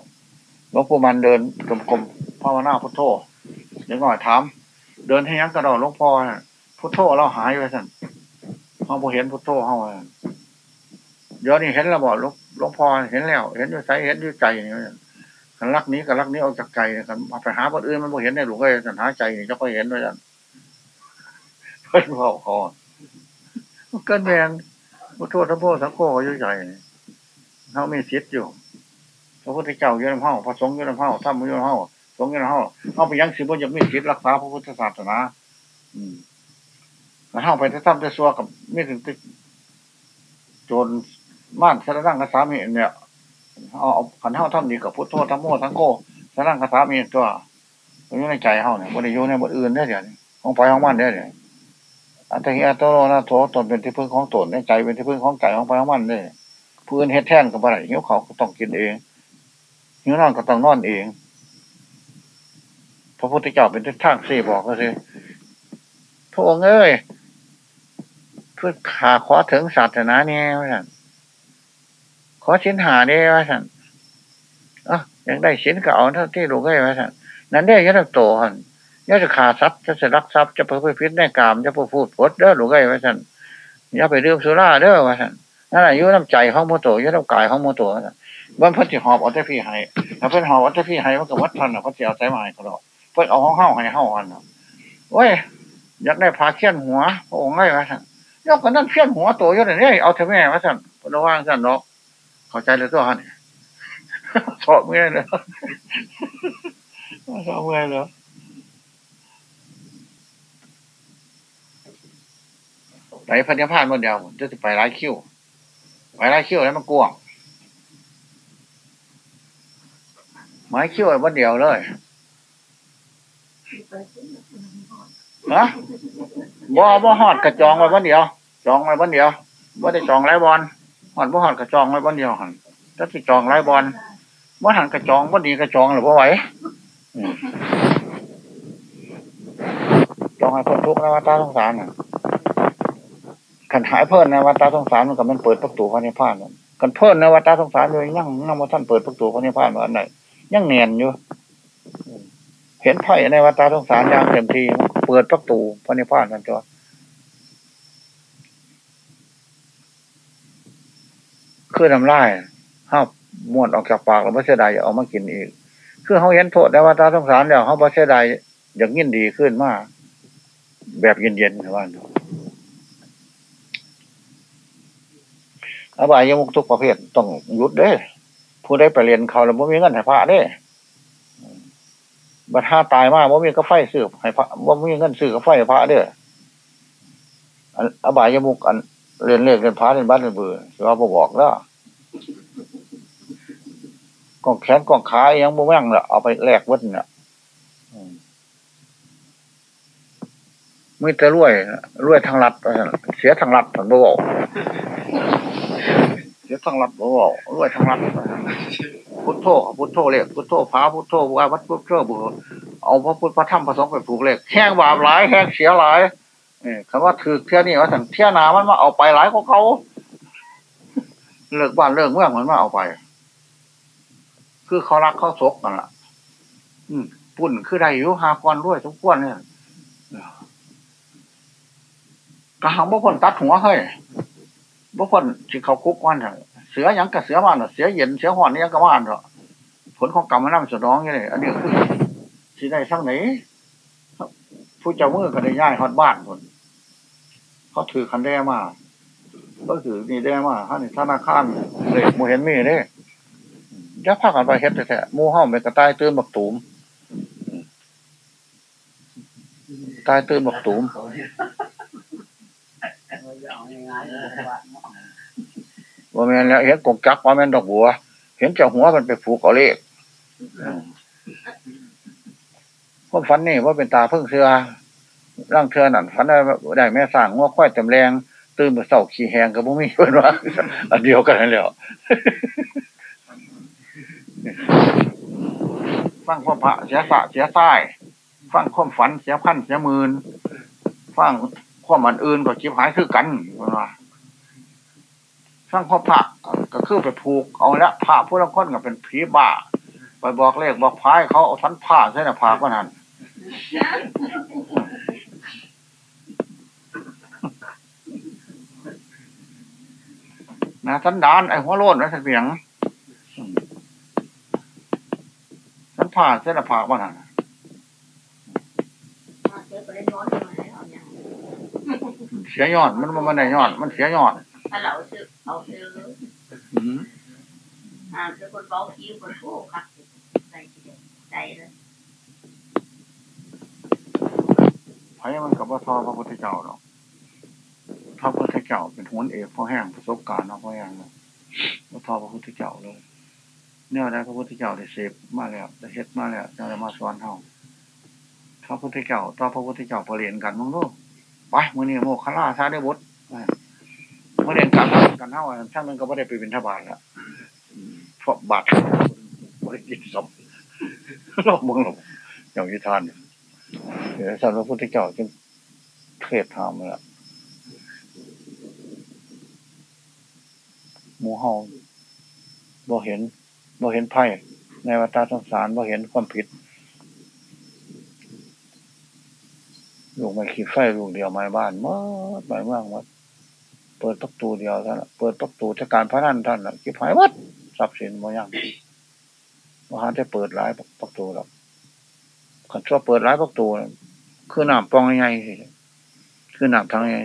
หลวงปู่มันเดินกลมๆภาวนาพุทโธเดี๋ยวก่อนถาม เดินให้ยังกระดดหลวงพ่อพุทโธเราหายไปสั่นเขาพอเห็นพุทโธเขาเดี๋ยวนี้เห็นแล้วบอกหลวง ลวงพ่อเห็นแล้ว เห็นด้วยใจเห็นด้วยใจนี่กันรักนี้กับรักนี้ออกจากใจกันมาไปหาคนอื่นมันพอเห็นในหลวงก็จะหาใจนี่จะก็เห็นด้วยกันเพื่อนบอกคอเกินแมนพุทโธทั้งโพทั้งโคก็ยุ่ใจเขามีสิทธิ์อยู่พระพุทธเจ้าเยอะน้ำห้าพระสงฆ์เยอะน้ำห้าท่านเยอะน้ำห้าสงฆ์เยอะน้ำห้าเขาไปยังสิบ่ยังมีสิทธิ์รักษาพระพุทธศาสนา อืมแล้วเข้าไปจะทำจะซัวกับไม่ถึงติจร ม่านสารนั่งกษามีเนี่ยเอาขันเท่าทำดีกับพุทโธทั้งโมทั้งโกสารนั่งกษามีตัวอยู่ในใจเขาเนี่ยบริยูในบทอื่นได้เดี๋ยวนี้ของไปของมันได้เดี๋ยวอันตรีอัตโนนาโถตนเป็นที่พึ่งของตนในใจเป็นที่พึ่งของใจของไปของมันเนี่ยพื้นเฮ็ดแท่นกับอะไรหิวเขาก็ต้องกินเองหิวนอนก็ต้องนอนเองพระพุทธเจ้าเป็นที่ทางสี่บอกก็คือพระองค์เอ้ยเพื่อขาขอถึงศาสนาเนี่ยว่าสัน ขอชิ้นหาเนี่ยว่าสันอะยังได้ชิ้นก็เอาเท่าที่รู้ได้ว่าสันนั้นได้ยังโตหันยังจะขาทรัพย์จะจะรักทรัพย์จะเพื่อพิษในกามจะเพื่อพูดพดเด้อรู้ได้ว่าสันอย่าไปดื่มสุราเด้อว่าสันนั่นแหละยุ่น้ำใจของโมโตยุน้ำกายของโมโตบ้านพันธิหอบเอาแต่พี่ให้ถ้าเพิ่นหอบเอาแต่พี่ให้มันก็วัดทันอะพันธิเอาใจมาให้เขาดอกเพิ่นเอาห้องเข้าให้เข้ากันโอ้ยอยากได้พาเขี้ยนหัวพระองค์ไงวะท่านยกกันนั่นเขี้ยนหัวโตเยอะเลยเนี่ยเอาเถอะแม่วะท่านระว่างท่านเนาะ เข้าใจเลยตัวท่านชอบเมื่อเลยชอบเมื่อเลยไปพันยพานมันเดียวจะไปร้ายคิ้วไปร้ายคิ้วแล้วมันกวงไม้คิ้ววันเดียวเลยฮะบ่บ่หอดกระจองไว้วันเดียว จองไว้วันเดียวบ่ได้จองไรบอล หอดบ่หอดกระจองไว้วันเดียวหันถ้าที่จองไรบอลบ่หันกระจองวันดีกระจองหรือบ่ไหวจองให้คนทุกข์นะวัตาสงสารขันหายเพิ่นนะวัตาสงสารมันกับมันเปิดประตูพระนิพพานกันเพิ่นนะวัตาสงสารเลยยังยังมาท่านเปิดประตูพระนิพพานวันไหนยังเนียนอยู่ เห็นไพ่ในวัตาสงสารอย่างเต็มทีเปิดประตูพระนิพพานนั่นจ้ะ คือทำลายห้าม้วนออกจากปากแล้วพระเสดายเอามากินอีก คือเขาเห็นโทษในวัตาสงสารแล้วเขาพระเสดายอย่างยิ่งดีขึ้นมากแบบเย็นๆนะว่าอบายยมุกทุกประเภทต้องยุดเด้ ผู้ได้ไปเรียนเขาแล้วบ่มีเงินให้พระเด้บัดห้าตายมากบ่มีก็ไฟซื้อให้พระบ่มีเงินซื้อก็ไฟให้พระเด้ออบายยมุกอัน เรียนเรียนเรียนพระเรียนบ้านเรียนเบื่อถือว่าบ่บอกแล้วกองแขนกองขายังบ่แม่งละเอาไปแลกวัดเนี่ยไม่แต่รวยรวยทางรัฐเสียทางรัฐผมบอกเสียทางรัฐบอกรวยทางรัฐพุทโธพุทโธเรียกพุทโธพาพุทโธบุวัดพุทโธบุเอาพระพุทธพระธรรมพระสงฆ์ไปผูกเลขแห้งบาปหลายแห้งเสียหลาย นี่คำว่าถือเที่ยนี่ว่าสันเที่ยนามันมาเอาไปหลายของเขาเลิกบ้านเลิกเมืองมันมาเอาไป คือเขารักเขาศกกันล่ะอืมปุ่นคือใดอยู่หากรด้วยทุกคนเนี่ยกระหังบุคคลตัดหัวเฮ้ยบุคคลที่เขาคุกวันเถอะเสือยังกับเสือมันเสือเย็นเสือห่อนนี่ยังกับว่านเถอะผลของกรรมมันนั่งสนองยังไงอันนี้คือที่ได้ทั้งไหนผู้เจ้ามือก็ได้ย้ายฮอดบ้านคน เขาถือคันแด้มาก็ถือนี่แด้มาท่านธนาคารเลยมูเห็นมีเด้ยักพากันไปเฮ็ดแท้ๆมูห้องไปกระต่ายตื่นบักตูมตายตื่นบักตูมว่าแม่นแล้วเห็นกงจักว่าแม่นดอกบัว เห็นเจ้าหัวมันไปผูกเอาเลขพวกฝันนี่ว่าเป็นตาเพิ่งเสือ ร่างเชือนั่นฝันได้แม่สร้างว่าค่อยจำแรงตื่นมาเศร้าขี้แหงกับบุ้มีเพื่อนว่าอันเดียวกันนั่นแหละฟังความพระเสียสะเสียส้ายฟังความฝันเสียพันเสียหมื่นฟังความอันอื่นก็ชิบหายคือกันว่าฟังความพระก็คือไปผูกเอาละพระผู้ละคนก็เป็นผีบ้าไปบอกเลขบอกพายเขาเอาทันผ้าใช่ไหมผ้าก็นั่น นะสันดานไอ้หัวโลดนะเสียงสันผ้าเส้นผ้าว่านั่นเสียยอดมันมันได้ยอด มันเสียยอดถ้าเราซื้อเอาซื้ออ่าซื้อคนเบาคิวคนโก้ค่ะใจใจเลยไผ่มันกับว่าทอพระพุทธเจ้าหรอก พระพุทธเจ้าเป็นหัวเอกพอแห้งประสบการณ์เนาะพอแห้งเลยว่าทอพระพุทธเจ้าเลยเนี่ยได้พระพุทธเจ้าได้เสพมาแล้วได้เฮ็ดมาแล้วจะได้มาสอนเฮาพระพุทธเจ้าต่อพระพุทธเจ้าประเรียนกันมั้งลูกไปมื่อนี้โมคลาซาได้บดมาเรียนกันกันเท่ากันช่างนึงก็ไม่ได้ไปเป็นทบาทแล้วเพราะบาทบริจิตสมรอบเมืองหลบอย่างยุทานเดี๋ยวสัตว์พระพุทธเจ้าจึงเทศธรรมแล้ว หมูเฮาบ่เห็นบ่เห็นไพ่ในวัฏสงสารบ่เห็นความผิดลูกไม่ขีดไฟลูกเดียวไม้บ้านมดไม้เมืองมดเปิดประตูเดียวท่านเปิดประตูจากการพระนันท่านคิดหายวัดทรัพย์สินมายังมหาจะเปิดร้ายประตูหรอกขันชั่วเปิดร้ายประตูคือหนามปองยังไงคือหนามทางยังไง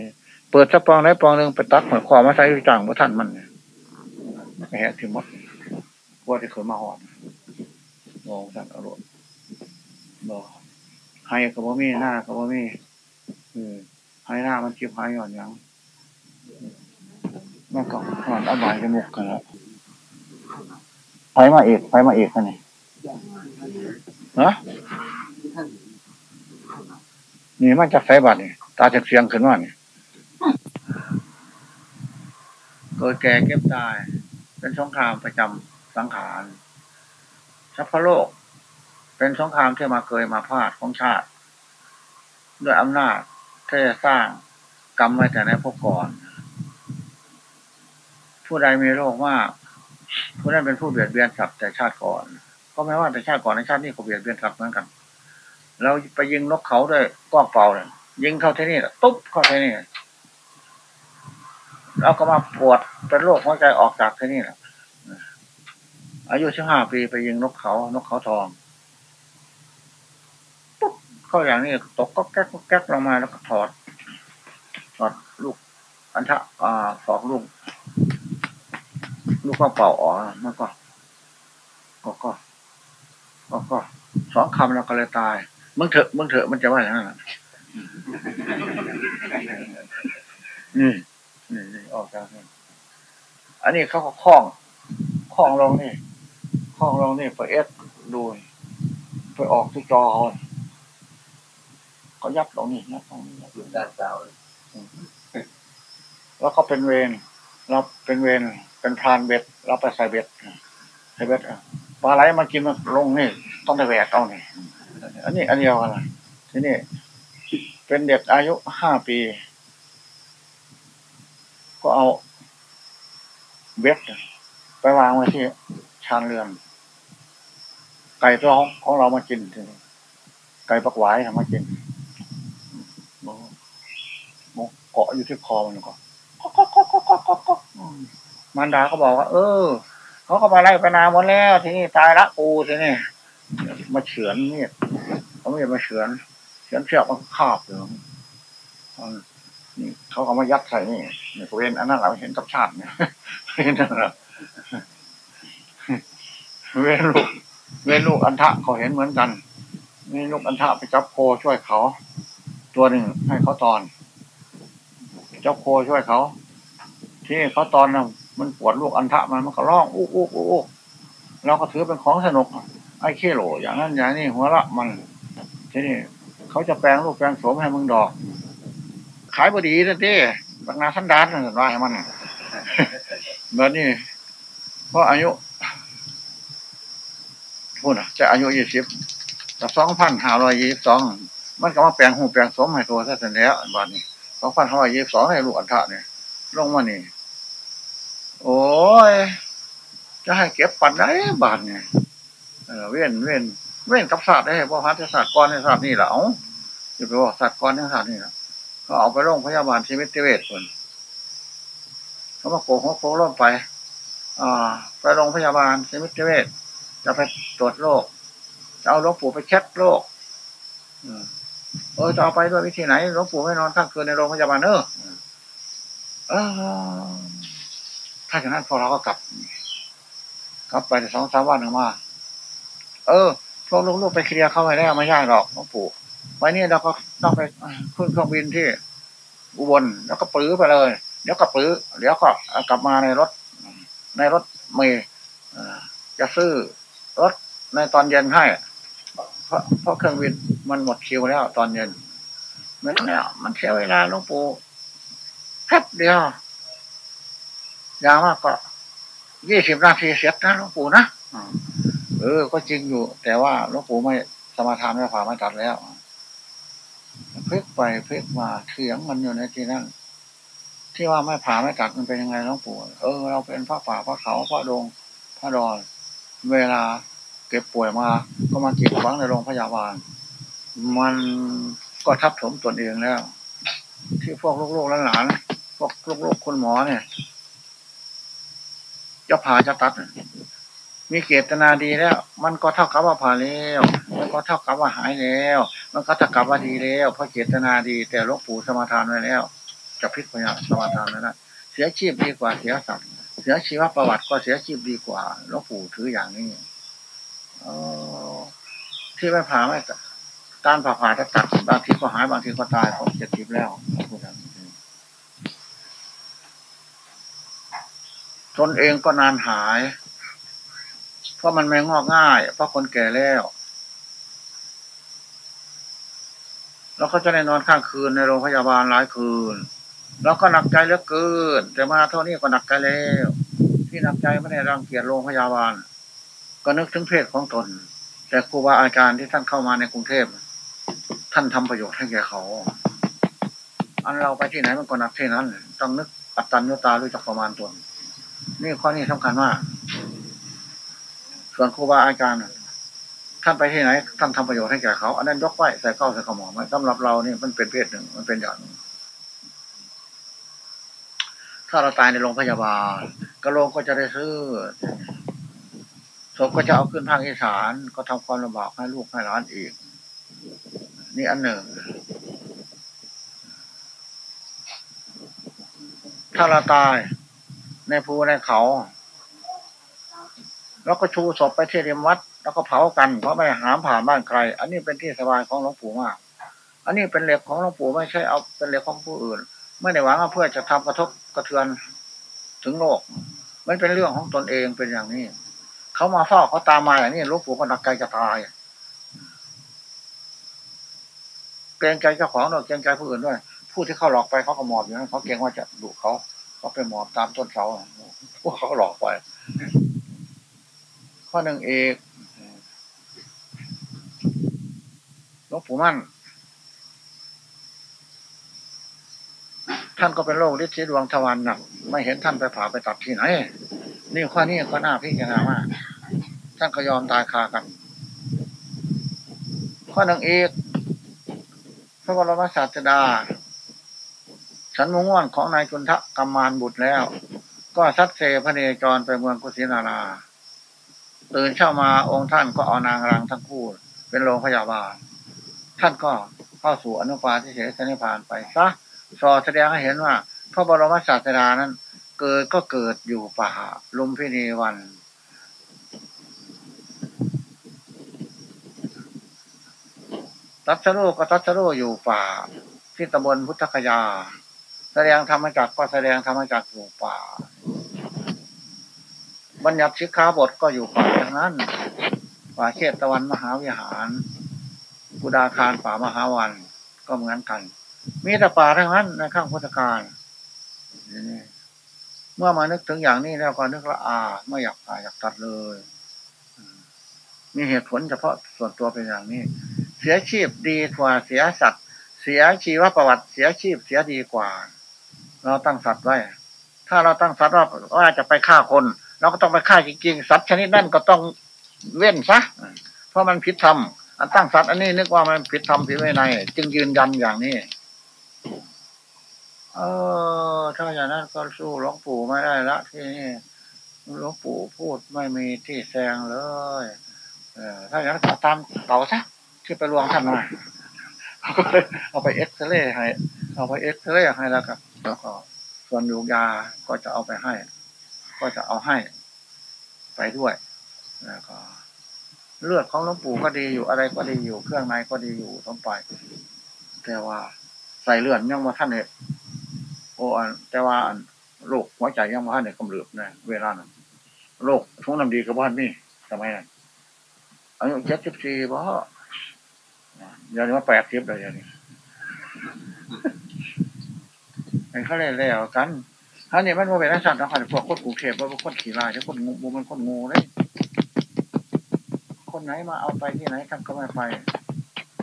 เปิดสักปองไหนปองหนึ่งไปตักหัวคอมาใช้จ่างพระท่านมัน มันก็แหมถึงมดว่าจะเคยมาหอดงงสั่นอารมณ์บอกให้กับว่ามีหน้ากับว่ามีอืมให้หน้ามันคิบหายหย่อนยังมันก็หอนอบายจมูกกันแล้วไฟมาเอกไฟมาเอกกันนี่ฮะนี่มันจะไฟบัดนี่ตาจะเสียงขึ้นว่านี่กิดแก่เก็บตาย เป็นสงครามประจำสังขารชัพพโลก เป็นสงครามที่มาเกยมาพาดของชาติ ด้วยอำนาจที่จะสร้างกรรมไว้แต่ในพวกก่อน ผู้ใดมีโรคมากผู้นั้นเป็นผู้เบียดเบียนสัตว์แต่ชาติก่อน ก็ไม่ว่าแต่ชาติก่อนในชาตินี้ก็เบียดเบียนสัตว์เหมือนกัน เราไปยิงนกเขาด้วยก้องเป่าเนี่ยยิงเข้าที่นี่ตุ๊บเข้าที่นี่ เราก็มาปวดเป็นโรคหัวใจออกจากที่นี่แหละอายุสิบห้าปีไปยิงนกเขา นกเขาทองปุ๊บเข้าอย่างนี้ตกก็แก๊กก็แก๊กลงมาแล้วก็ถอดถอดลูก อันทะอ่าสองลูก ลูกก็เป่าอ๋อมันก็ ก็ก็ก็ก็สองคำแล้วก็เลยตายมึงเถอะมึงเถอะมันจะว่าอย่างนั้นนี่ นี่นี่ออกจากนี่อันนี้เขาก็คล้องคล้องลงนี่คล้องลงนี่ไปเอสดูไปออกที่จอเขายับตรงนี้ยับตรงนี้ยับด้านเจ้าแล้วก็เป็นเวรเราเป็นเวรเป็นพรานเบ็ดเราไปใส่เบ็ดใส่เบ็ดปลาไหลมากินมันลงนี่ต้องได้แหวกเอานี่อันนี้อันเดียวกันนะทีนี้เป็นเด็กอายุห้าปี ก็เอาเบ็ดไปวางไว้ที่ชานเรือน ไก่ตัวของเรามากินทีนี้ไก่ปักหวายทำมากินเกาะอยู่ที่คอมันก็มันดาก็บอกว่า เออเขาก็มาไล่ไปนาหมดแล้วทีนี้ตายละกูทีนี้มาเฉือนเนี่ยเขาไม่มาเฉือนเฉือนเชือกมันคาบอยู่ นี่เขาเอามายัดใส่นี่เนี่เวนอันนั้นเราเห็นกับชาติเนี่ยเห็นนั่นแหละเวนลูกเวนลูกอันทะเขาเห็นเหมือนกันเวนลูกอันทะไปจับโคช่วยเขา ตัวหนึ่งให้เขาตอนจับโคช่วยเขา ที่เขาตอนน่ะมันปวดลูกอันทะมันมันก็ร้องอู้อู้อู้เราก็ถือเป็นของสนุก ไอ้ขี้โหลอย่างนั้นอย่างนี้หัวละมันทีนี้เขาจะแปลงลูกแปลงโสมให้มึงดอก ขายบดีนั่นเด้บางนาสันดานนั่นว่าให้มันแบบนี้เพราะอายุพูดอะจะอายุยี่สิบกับสองพันห้าร้อยยี่สิบสองมันก็มาแปลงหูแปลงสมให้ตัวซะเสร็จแล้วบัดนี้สองพันห้าร้อยยี่สิบสองให้หลูกอันทะเนี่ยลงมานี่ โอ้ย จะให้เก็บปันได้บาทเนี่ยเว้นเว้นเว้นกับศาสตร์ได้เพราะพัฒศาสตร์ก้อนในศาสตร์นี่แหละเอาจะไปบอกศาสตร์ก้อนในศาสตร์นี่แหละ ก็เอาไปโรงพยาบาลชีวิตเวชคนเขามาโกงเขาโกงล่มไปอ่าไปโรงพยาบาลชีวิตเวชจะไปตรวจโรคจะเอาหลวงปู่ไปเช็คโรคเออจะเอาไปด้วยวิธีไหนหลวงปู่ไม่นอนข้างคืนในโรงพยาบาลเออเออถ้าจากนั้นพอเราก็กลับ กลับไปสองสามวันหนึ่งมา เออพวกลูกๆไปเคลียร์เข้าไปแล้ไม่ยากหรอกหลวงปู่ ว้นี่เราก็ต้องไปขึ้นเครื่องบินที่อุบลแล้วก็ปื้อไปเลย เดี๋ยวก็ปื้อเดี๋ยวก็กลับมาในรถ ในรถเมย์จะซื้อรถในตอนเย็นให้ เพราะเพราะเครื่องบินมันหมดคิวแล้วตอนเย็นมันเนี่ยมันเสียเวลาหลวงปู่แป๊บเดียวยาวมากก็ยี่สิบนาทีเสร็จนะหลวงปู่นะเออ ก็จริงอยู่ แต่ว่าหลวงปู่ไม่สมาทานไม่ผ่าไม่ตัดแล้ว พลิกไปพลิกมาเถียงมันอยู่ในที่นั้นที่ว่าไม่ผ่าไม่ตัดมันเป็นยังไงหลวงปู่เออเราเป็นพระป่าพระเขาพระดงพระดอน เวลาเก็บป่วยมา ก็มาเกีดขวางในโรงพยาบาล มันก็ทับถมตนเองแล้ว ที่พวกลูกๆหลานๆพวกลูกๆคุณหมอเนี่ย จะผ่าจะตัด มีเกตนาดีแล้ว มันก็เท่ากับว่าผ่าแล้วมันก็เท่ากับว่าหายแล้ว มันก็เท่ากับว่าดีแล้วเพราะเกตนาดี แต่หลวงปู่สมาทานไว้แล้วจะพิจารณาสมาทานแล้วเสียชีพดีกว่าเสียสัตว์เสียชีวประวัติก็เสียชีพดีกว่าหลวงปู่ถืออย่างนี้อที่ไม่ผ่าไม่การผ่าผ่าตัดบางทีก็หายบางทีก็ตายผมจะทิพแล้วพูดอย่างนี้ตนเองก็นานหาย เพราะมันไม่งอกง่าย เพราะคนแก่แล้วแล้วก็จะได้นอนข้างคืนในโรงพยาบาลหลายคืน แล้วก็หนักใจเหลือเกิน แต่มาเท่านี้ก็หนักใจแล้ว ที่หนักใจไม่ได้รังเกียจโรงพยาบาล ก็นึกถึงเพศของตน แต่ครูบาอาจารย์ที่ท่านเข้ามาในกรุงเทพท่านทำประโยชน์ให้แก่เขา อันเราไปที่ไหนมันก็หนักที่นั้น ต้องนึกอัตตัญญตารู้จักประมาณตน นี่ข้อนี้สำคัญมาก วนครูบาอาจารย์ท่านไปที่ไหนท่านทำประโยชน์ให้แก่เขาอันนั้นยกไว้ใส่เข้าใส่ขมอมสำหรับเรานี่มันเป็นเพศหนึ่งมันเป็นอย่างหนึ่งถ้าเราตายในโรงพยาบาลกระโหลกก็จะได้ซื้อศพก็จะเอาขึ้นภาคอีสานก็ทำความลำบากให้ลูกให้หลานอีก นี่อันหนึ่ง ถ้าเราตายในภูในเขา แล้วก็ชูศพไปที่ริมวัด แล้วก็เผากันเพราะไม่หามผ่านบ้านใคร อันนี้เป็นที่สบายของหลวงปู่มากอันนี้เป็นเหล็กของหลวงปู่ไม่ใช่เอาเป็นเหล็กของผู้อื่น ไม่ได้หวังว่าเพื่อจะทำกระทบกระเทือนถึงโลก มันเป็นเรื่องของตนเองเป็นอย่างนี้ เขามาเฝ้าเขาตามมาอย่างนี้หลวงปู่ก็นักใจจะตายเกรงใจเจ้าของด้วยเกรงใจผู้อื่นด้วยผู้ที่เขาหลอกไปเขาก็หมอบอยู่นั้นเขาเกรงว่าจะดุเขาเขาไปหมอบตามต้นเสาพวกเขาหลอกไป ข้อหนึ่งเอกหลวงปู่มั่น ท่านก็เป็นโรคฤทธิ์ดวงทวารหนัก ไม่เห็นท่านไปผ่าไปตัดที่ไหน นี่ข้อนี้ก็น่าพิจารณามาก ท่านก็ยอมตายคากัน ข้อหนึ่งเอกพระบรมศาสดา ฉันมุ่งว่นของนายจุนทะกรรมานบุตรแล้ว ก็ซัดเซพระเนจรไปเมืองกุสินารา ตื่นเช้ามาองค์ท่านก็เอานางรังทั้งคู่ เป็นโรงพยาบาล ท่านก็เข้าสู่อนุปาทิเสสนิพานไปซะสอแสดงให้เห็นว่า พระบรมศาสดานั้น เกิดก็เกิดอยู่ป่าลุมพินีวัน ตัสโรก็ตัสโรอยู่ป่า ที่ตำบลพุทธคยา แสดงธรรมจักก็แสดงธรรมจักอยู่ป่า บัญญัติชิกาบทก็อยู่ป่าอย่างนั้นป่าเชตตะวันมหาวิหารกุดาคารป่ามหาวันก็เหมือนกัน มีแต่ป่าทั้งนั้นในข้างพุทธกาลเมื่อมานึกถึงอย่างนี้แล้วก็นึกละอาไม่อยากตายอยากตัดเลยมีเหตุผลเฉพาะส่วนตัวเป็นอย่างนี้ เสียชีพดีกว่าเสียสัตว์ เสียชีวประวัติ เสียชีพเสียดีกว่า เราตั้งสัตว์ไว้ ถ้าเราตั้งสัตว์ว่าจะไปฆ่าคน เราก็ต้องไปฆ่าจริงๆ สัตว์ชนิดนั้นก็ต้องเว้นซะเพราะมันผิดธรรมอันตั้งสัตว์อันนี้นึกว่ามันผิดธรรมผิดวินัยจึงยืนยันอย่างนี้ เออถ้าอย่างนั้นก็สู้หลวงปู่ไม่ได้ละที่นี่หลวงปู่พูดไม่มีที่แซงเลยเออถ้าอย่างนั้นตามเก่าซะที่ไปรวงท่านมาเอาไปเอ็กซเรย์ให้ เอาไปเอ็กซเรย์ให้แล้วครับแล้วก็ส่วนยูยาก็จะเอาไปให้ ก็จะเอาให้ไปด้วยแล้วก็ เลือดของหลวงปู่ก็ดีอยู่อะไรก็ดีอยู่เครื่องในก็ดีอยู่ต้องไป แต่ว่าใส่เลือดยังมาท่านเนี่ยโอ้แต่ว่าโรคหัวใจยังมาท่านเนี่ยกำเริบนะเวลานั้นโรคทุกน้ำดีกับบ้านนี่ทำไมนั้นอายุเจ็ดสิบสี่บ่เดี๋ยวนี้มาแปดสิบเลยเดี๋ยวนี้ไอ้เขาเล่นแล้วกัน ท่านนี่ยมันโมเป็นนักสัตว์นะครพวกคนกรุงเทพว่าคนขี่ลายคนงูมันคนงูเลย คนไหนมาเอาไปที่ไหนท่านก็ไม่ไป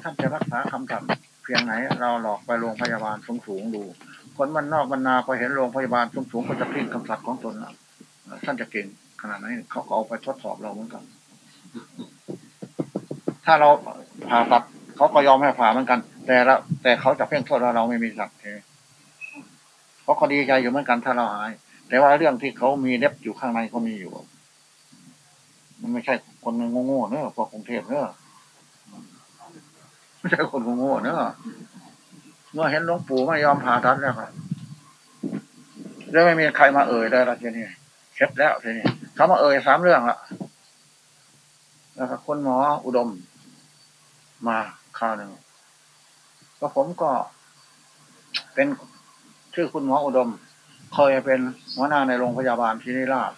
ท่านจะรักษาคำสั่งเพียงไหน เราหลอกไปโรงพยาบาลสูงสูงดู คนมันนอกบรรณาพอเห็นโรงพยาบาลสูงสูงก็จะพิ้งคำสั่งของตนท่านจะเก่งขนาดไหนเขาก็เอาไปทดสอบเราเหมือนกัน ถ้าเราผ่าตัดเขาก็ยอมให้ผ่าเหมือนกัน แต่ละแต่เขาจะเพ่งโทษเราเราไม่มีสักเท เขาก็ดีใจอยู่เหมือนกันถ้าเราหาย แต่ว่าเรื่องที่เขามีเล็บอยู่ข้างในเขามีอยู่ มันไม่ใช่คนโง่ๆเนอะพวกกรุงเทพเนอะไม่ใช่คนโง่ๆเนอะเมื่อเห็นหลวงปู่ไม่ยอมผ่าตัดแล้วครับแล้วไม่มีใครมาเอ่ยได้ละทีนี้เช็ดแล้วทีนี้เขามาเอ่ยสามเรื่องละแล้วก็คนหมออุดม มาคราวหนึ่งก็ผมก็เป็น ชื่อคุณหมออุดม เคยเป็นหัวหน้าในโรงพยาบาลทีนิราช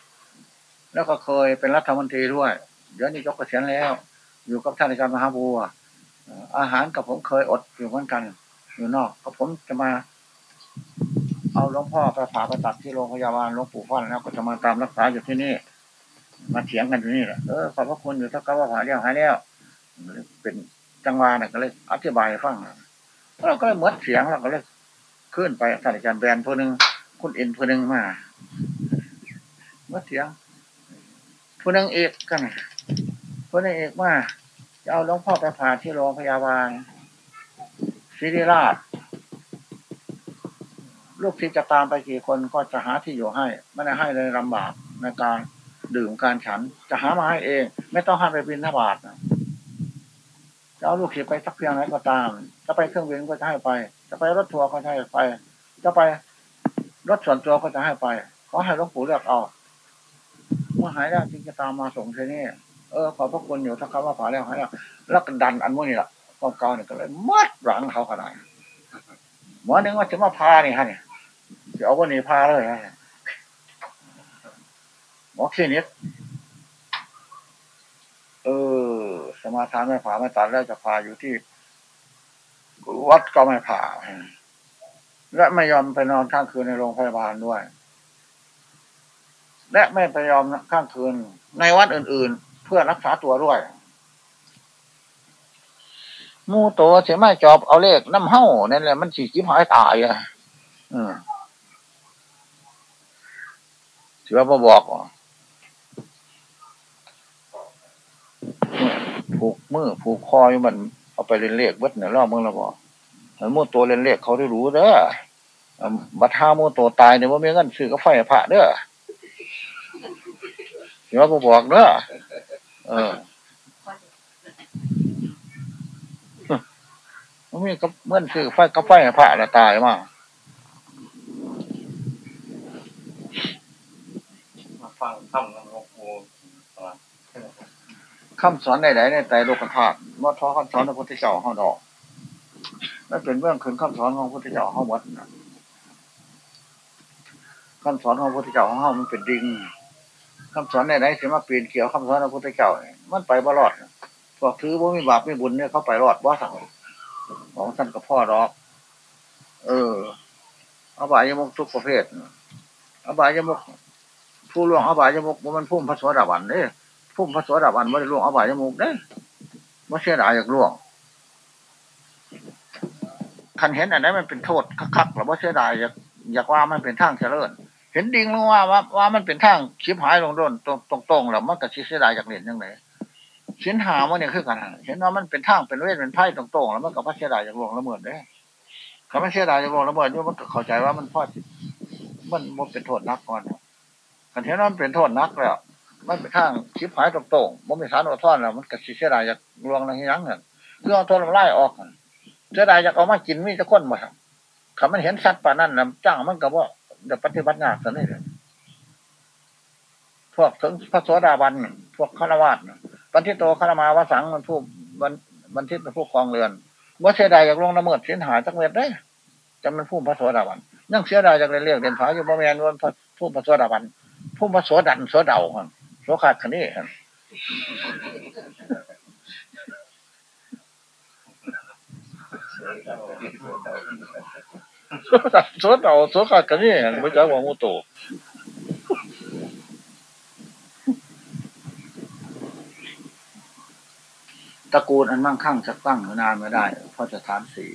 แล้วก็เคยเป็นรัฐมนตรีด้วย เดี๋ยวนี้ยกเกษียณแล้ว อยู่กับท่านอาจารย์มหาบัวอาหารกับผมเคยอดอยู่เหมือนกัน อยู่นอกก็ผมจะมา เอาหลวงพ่อไปผ่าไปตัดที่โรงพยาบาลหลวงปู่ฟันแล้วก็จะมาตามรักษาอยู่ที่นี่ มาเถียงกันอยู่นี่แหละเออขอบพระคุณอยู่ถ้าเขาว่าผ่าเรียวหายแล้วเป็นจังหวะเนี่ยก็เลยอธิบายฟังเราก็เลยเมดเสียงเราก็เลย ขึ้นไปท่านอาจารย์แบนผู้หนึ่งคุณเอ็นผู้หนึ่งมามดเสียงผู้นึงเอกกันผู้นึงเอกมาจะเอาหลวงพ่อไปผ่าที่โรงพยาบาลศิริราช ลูกที่จะตามไปกี่คนก็จะหาที่อยู่ให้ ไม่ได้ให้เลยลำบากในการดื่มการฉัน จะหามาให้เอง ไม่ต้องให้ไปบินทบาทนะจะเอาลูกเขียไปสักเพียงไหนก็ตามจะไปเครื่องบินก็จะให้ไป จะไปรถทัวร์ก็จะให้ไป จะไปรถส่วนตัวก็จะให้ไปขอให้หลวงปู่เลือกเอาเมื่อหายแล้วจึงจะตามมาส่งที่นี่เออขอพระคุณอยู่ถ้าเขาว่าผ่าแล้วหายแล้วแล้วก็ดันอันนี้แหละกองเก่าเนี่ยก็เลยมัดหลังเขาขนาดหมอหนึ่งว่าจะมาพานี่ฮะเนี่ยจะเอาวันนี้พาเลยฮะหมอคลินิกเออ สมาทานไม่ผ่าไม่ตัดแล้วจะพาอยู่ที่ วัดก็ไม่ผ่า และไม่ยอมไปนอนข้างคืนในโรงพยาบาลด้วย และไม่ไปยอมข้างคืน ในวัดอื่น ๆ เพื่อรักษาตัวด้วยมูโตเสียไม่จอบเอาเลขน้ำเฮ้านั่นแหละมันสีจิ้มหายตายอะถือว่ามาบอกผูกมือผูกคออยู่มัน เอาไปเล่นเลขเบิดเนี่ยล่อมึงเราบอกมันมั่วตัวเล่นเลขเขาได้รู้เด้อบัตรห้าโมโตตายเนี่ยว่ามีเงินซื้อก็ไฟพระเด้อเดี๋ยวกูบอกเด้อเออมันมีก็เมื่อนซื้อไฟก็ไฟพระละตายมาฟังคำ คำสอนใดๆในใจโลกธาตุว่าท้อคำสอนพระพุทธเจ้าห้องดอกไม่เป็นเรื่องขึ้นคำสอนของพระพุทธเจ้าห้องวัดนะคำสอนของพระพุทธเจ้าของเฮามันเป็นดิงคำสอนใดๆเสียมาเปลี่ยนเกี่ยวคำสอนของพระพุทธเจ้ามันไปบ่รอดพวกถือว่ามีบาปไมีบุญเนี่ยเขาไปรอดว่าสั่งของท่านกับพ่อรอก เอออบายยมุกทุกประเภทอบายยมุกผู้ล่วงอบายยมุกมันพุ่มพระสวัสดาวันเนี่ย พุ่มพระสวสดาวันไม่ได้ล่วงเอบายยมุกเนี่ยไม่เชื่อหนาอยากล่วงคันเห็นอันนั้นมันเป็นโทษคักๆหรือว่าเชื่อได้อยากอยากว่ามันเป็นทางเจริญเห็นดิ่งลงว่าว่าว่ามันเป็นทางชิบหายลงโดนตรงตรงๆแล้วมันก็ชิเสียดายจากเรียญยังไงสินหามันเนี่ยคือกันเห็นว่ามันเป็นทางเป็นเวทเป็นไพ่ตรงๆแล้วมันก็พระเสียดายจากหลวงละเมิดได้เขาไม่เสียดายจากหลวงละเมิดด้วยมันเข้าใจว่ามันพ่อมันมันเป็นโทษนักก่อนกันเห็นว่ามันเป็นโทษนักแล้ว มันเป็นทางชิบหายตรงๆมันเป็นสารอัดท่อนแล้วมันก็เสียดายจากลวงอะไรยังเงี้ยเรื่องทนไล่ออกเสียดายจากเอามากินมีจะค้นมาคำมันเห็นสัตว์ป่านั่นนะจ้างมันก็ว่าเดี๋ยวปฏิบัติงานสันนี่พวกถึงพระโสดาบันพวกฆราวาสบันทิโตฆรามาวสังมันผู้บันบันทิตเป็นผู้คลองเรือนว่าเสียดายจากลงน้ำเมิดเสียหายจักเม็ดได้จะมันผู้พระโสดาบันยังเสียดายจากเรื่องเด่นผาอยู่บ่แมนวันผู้พระโสดาบันผู้พระโสดันโสเดา คนโสขาดคันนี้โสดเอาโสขาดกันนี่ไม่ใช่ว่ามูโตตระกูลอันมั่งคั่งจะตั้งนานไม่ได้เพราะจะฐานสี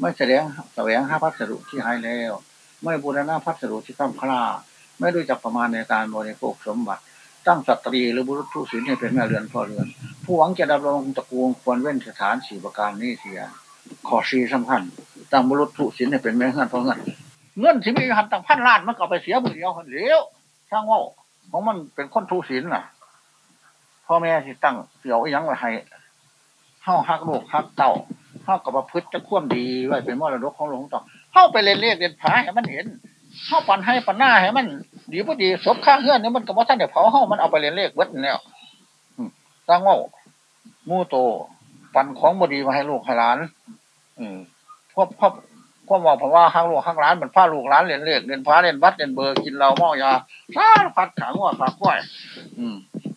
ไม่แสดงแสวงห้าพัสดุที่หายแล้ว ไม่บูรณะพัสดุที่ข้ามคลาไม่รู้จักประมาณในการบริโภคสมบัติ ตั้งสตรีหรือบุรุษผู้ศีลให้เป็นแม่เรือนพ่อเรือน ผู้หวังจะดำรงตระกูลควรเว้นสถานสี่ประการนี้เสียขอซีสำคัญตั้งบุรุษผู้ศีลให้เป็นแม่เรือนพ่อเรือนเงินที่มีหันตั้งพันล้านมันก็ไปเสียบุญเดียวคนเดียวช่างว่าของมันเป็นคนทุศีลน่ะพ่อแม่ที่ตั้งเสียวยังไว้ให้เข้าหักลูกหักเต่าเข้ากับประพฤติจะควมดีไว้เป็นมรดกของหลวงต่อเข้าไปเรียนเรียกเรียนผาให้มันเห็นเข้าปันให้ปันหน้าให้มัน ดีพอดีศพข้างเฮือนนี่มันกับว่าท่านเดี๋ยวเผาเข้ามันเอาไปเรียนเลขเวทเนี่ยตั้งว่ามู่โต ปันของบดีมาให้ลูกให้หลาน อืมพวกพวกพวกบอกผมว่าข้างลูกข้างร้านมือนผ้าลูกร้านเรียนเลขเรียนพระเรียนวัดเรียนเบอร์กินเหล้าเมายาสารพัดขังว่าขาก้อยอืม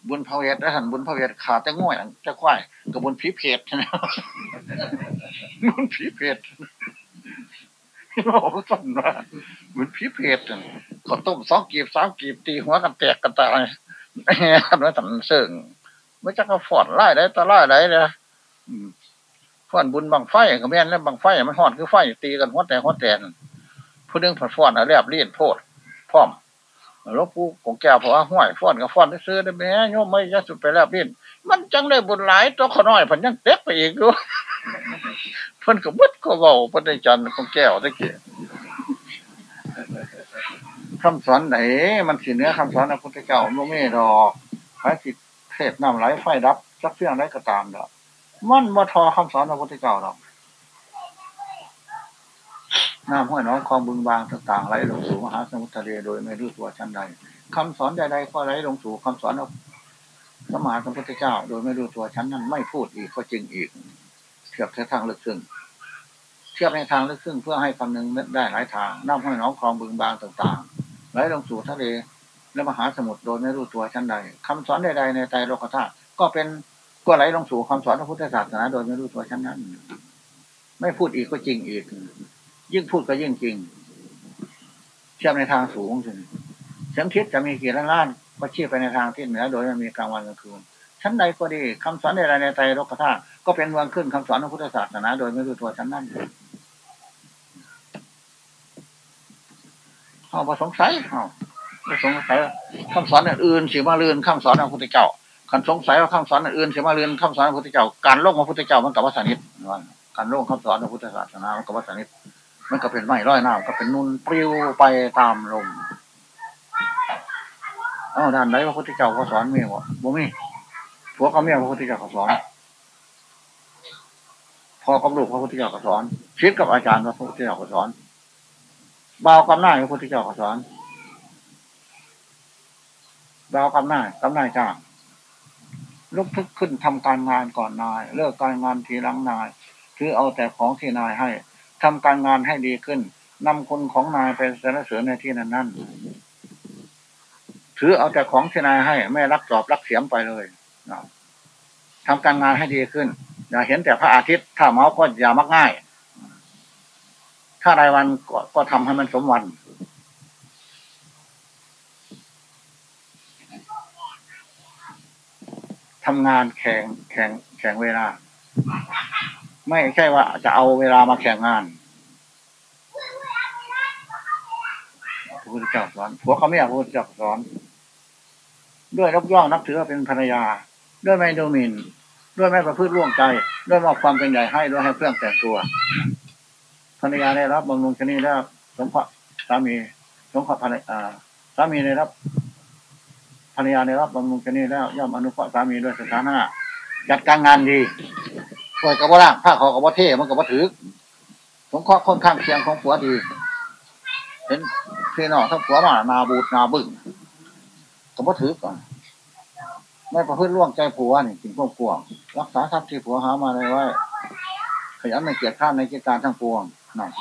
บุญพระเวทและหันบุญพระเวทขาจะง่วยจะควายกับบุญผีเพจนะบุญผีเพจบอกสั่นว่า บุญผีเพจเขาต้มสองกีบสามกีบตีหัวกันแตกกันตายทำไว้สันเสิ่งไม่จะก็ฝอดไล่ได้ตาไล่ได้เลยฝอนบุญบังไฟก็แม่นแล้วบังไฟมันหอดคือไฟตีกันหัวแต่หัวแตนผู้เรื่องผัดฟอนอะไรแบบเลียนโพดพร้อมหลวงปู่ของแก้วเพราะว่าห้วยฟ้อนกับฟ้อนซื้อได้ไหมโยมไม่ยะสุดไปแล้วพี่มันจังได้บุญหลายตัวขน้อยพันยังเต็กไปอีกด้วยเพิ่นก็บึดก็เบาพระได้จันของแก้วตะเกียบ คำสอนไหนมันสีเนื้อคำสอนพระพุทธเจ้าโมเม่ดอกพระสิเทศนำไหลไฟดับสักเพียงได้ก็ตามดอกมันมาทอคำสอนพระพุทธเจ้าดอกน้ำห้วยน้องคลองบึงบางต่างๆไหลลงสู่มหาสมุทรทะเลโดยไม่รู้ตัวชั้นใดคำสอนใดๆก็ไหลลงสู่คำสอนของสมหาสัมพุทธเจ้า โดยไม่รู้ตัวชั้นนั้นไม่พูดอีกก็จริงอีกเทียบในทางลึกซึ้ง เทียบในทางลึกซึ้งเพื่อให้คำนึงได้หลายทางน้ำห้วยน้องคลองบึงบางต่างๆไหลลงสู่ทะเลและมหาสมุทรโดยไม่รู้ตัวชั้นใดคำสอนใดๆในใจโลกธาตุก็เป็นก็ไหลลงสู่คำสอนพระพุทธศาสนาโดยไม่รู้ตัวชั้นนั้น ไม่พูดอีกก็จริงอีก ยิ่งพูดก็ยิ่งจริง เชื่อมในทางสูงสิเสียงทิศจะมีกี่ล้านล้านก็เชี้ไปในทางทิศเหนือโดยไม่มีกลางวันกลางคืนชั้นใดก็ดีคำสอนใดในใจโลกธาตุก็เป็นเมืองขึ้นคำสอนของพุทธศาสนาโดยไม่รู้ตัวชั้นนั้น เอาประสงสัยเอาประสงสัยคำสอนอื่นสิมาเลื่อนคำสอนของพุทธเจ้าขันสงสัยว่าคำสอนอื่นสิมาเลื่อนคำสอนของพุทธเจ้า การโลกของพุทธเจ้ามันกับวัสนิทการโลกคำสอนของพุทธศาสนามันกับวัสนิทมันก็เป็นไม้ร้อยน้ำก็เป็นนุ่นปลิวไปตามลมเอ้าด้านไหนพระพุทธเจ้าก็สอนมีบ่บ่มีผัวกับเมียพระพุทธเจ้าก็สอนพ่อกับลูกพระพุทธเจ้าก็สอนชิดกับอาจารย์พระพุทธเจ้าก็สอน บากับนายพระพุทธเจ้าก็สอนบ่ากับนายกับนายจ้างลุกทึกขึ้นทำการงานก่อนนาย เลิกการงานทีหลังนายถือเอาแต่ของที่นายให้ทำการงานให้ดีขึ้นนำคนของนายไปสรรเสริญในที่นั้นนั่นถือเอาแต่ของที่นายให้ไม่รักจอบรักเสียมไปเลยทำการงานให้ดีขึ้น อย่าเห็นแต่พระอาทิตย์ ถ้าเมาก็อย่ามักง่าย ถ้ารายวันก็ก็ทำให้มันสมวันทำงานแข่งแข่งแข่งเวลา ไม่ใช่ว่าจะเอาเวลามาแข่งงานพระพุทธเจ้าสอนผัวเขาไม่อยากพระพุทธเจ้าสอน ด้วยรับย่องนับถือเป็นภรรยา ด้วยไม่ดูหมิ่นด้วยไม่ประพฤติร่วงใจ ด้วยมอบความเป็นใหญ่ให้ด้วยให้เพื่อนแต่งตัว ภรรยาได้รับบำรุงชนีแล้วสมพระสามีสมพระภรรยาสามีได้รับภรรยาได้รับบำรุงชนีแล้วย่อมอนุเคราะห์สามีด้วยสถานะจัดการงานดีช่วยกับว่าร่างผ้าขอกับว่าเท่มันกับว่าถือสงเคราะห์คนข้างเคียงของผัวดี เห็นพี่น้องทั้งผัวมานาบูดนาบึ้งกับว่าถือก่อนไม่ประพฤติล่วงใจผัวนี่จริงพวกกวงรักษาทรัพย์ที่ผัวหามาเลยไว้ขยันในเกียรติข้าในกิจการทั้งปวง นั่น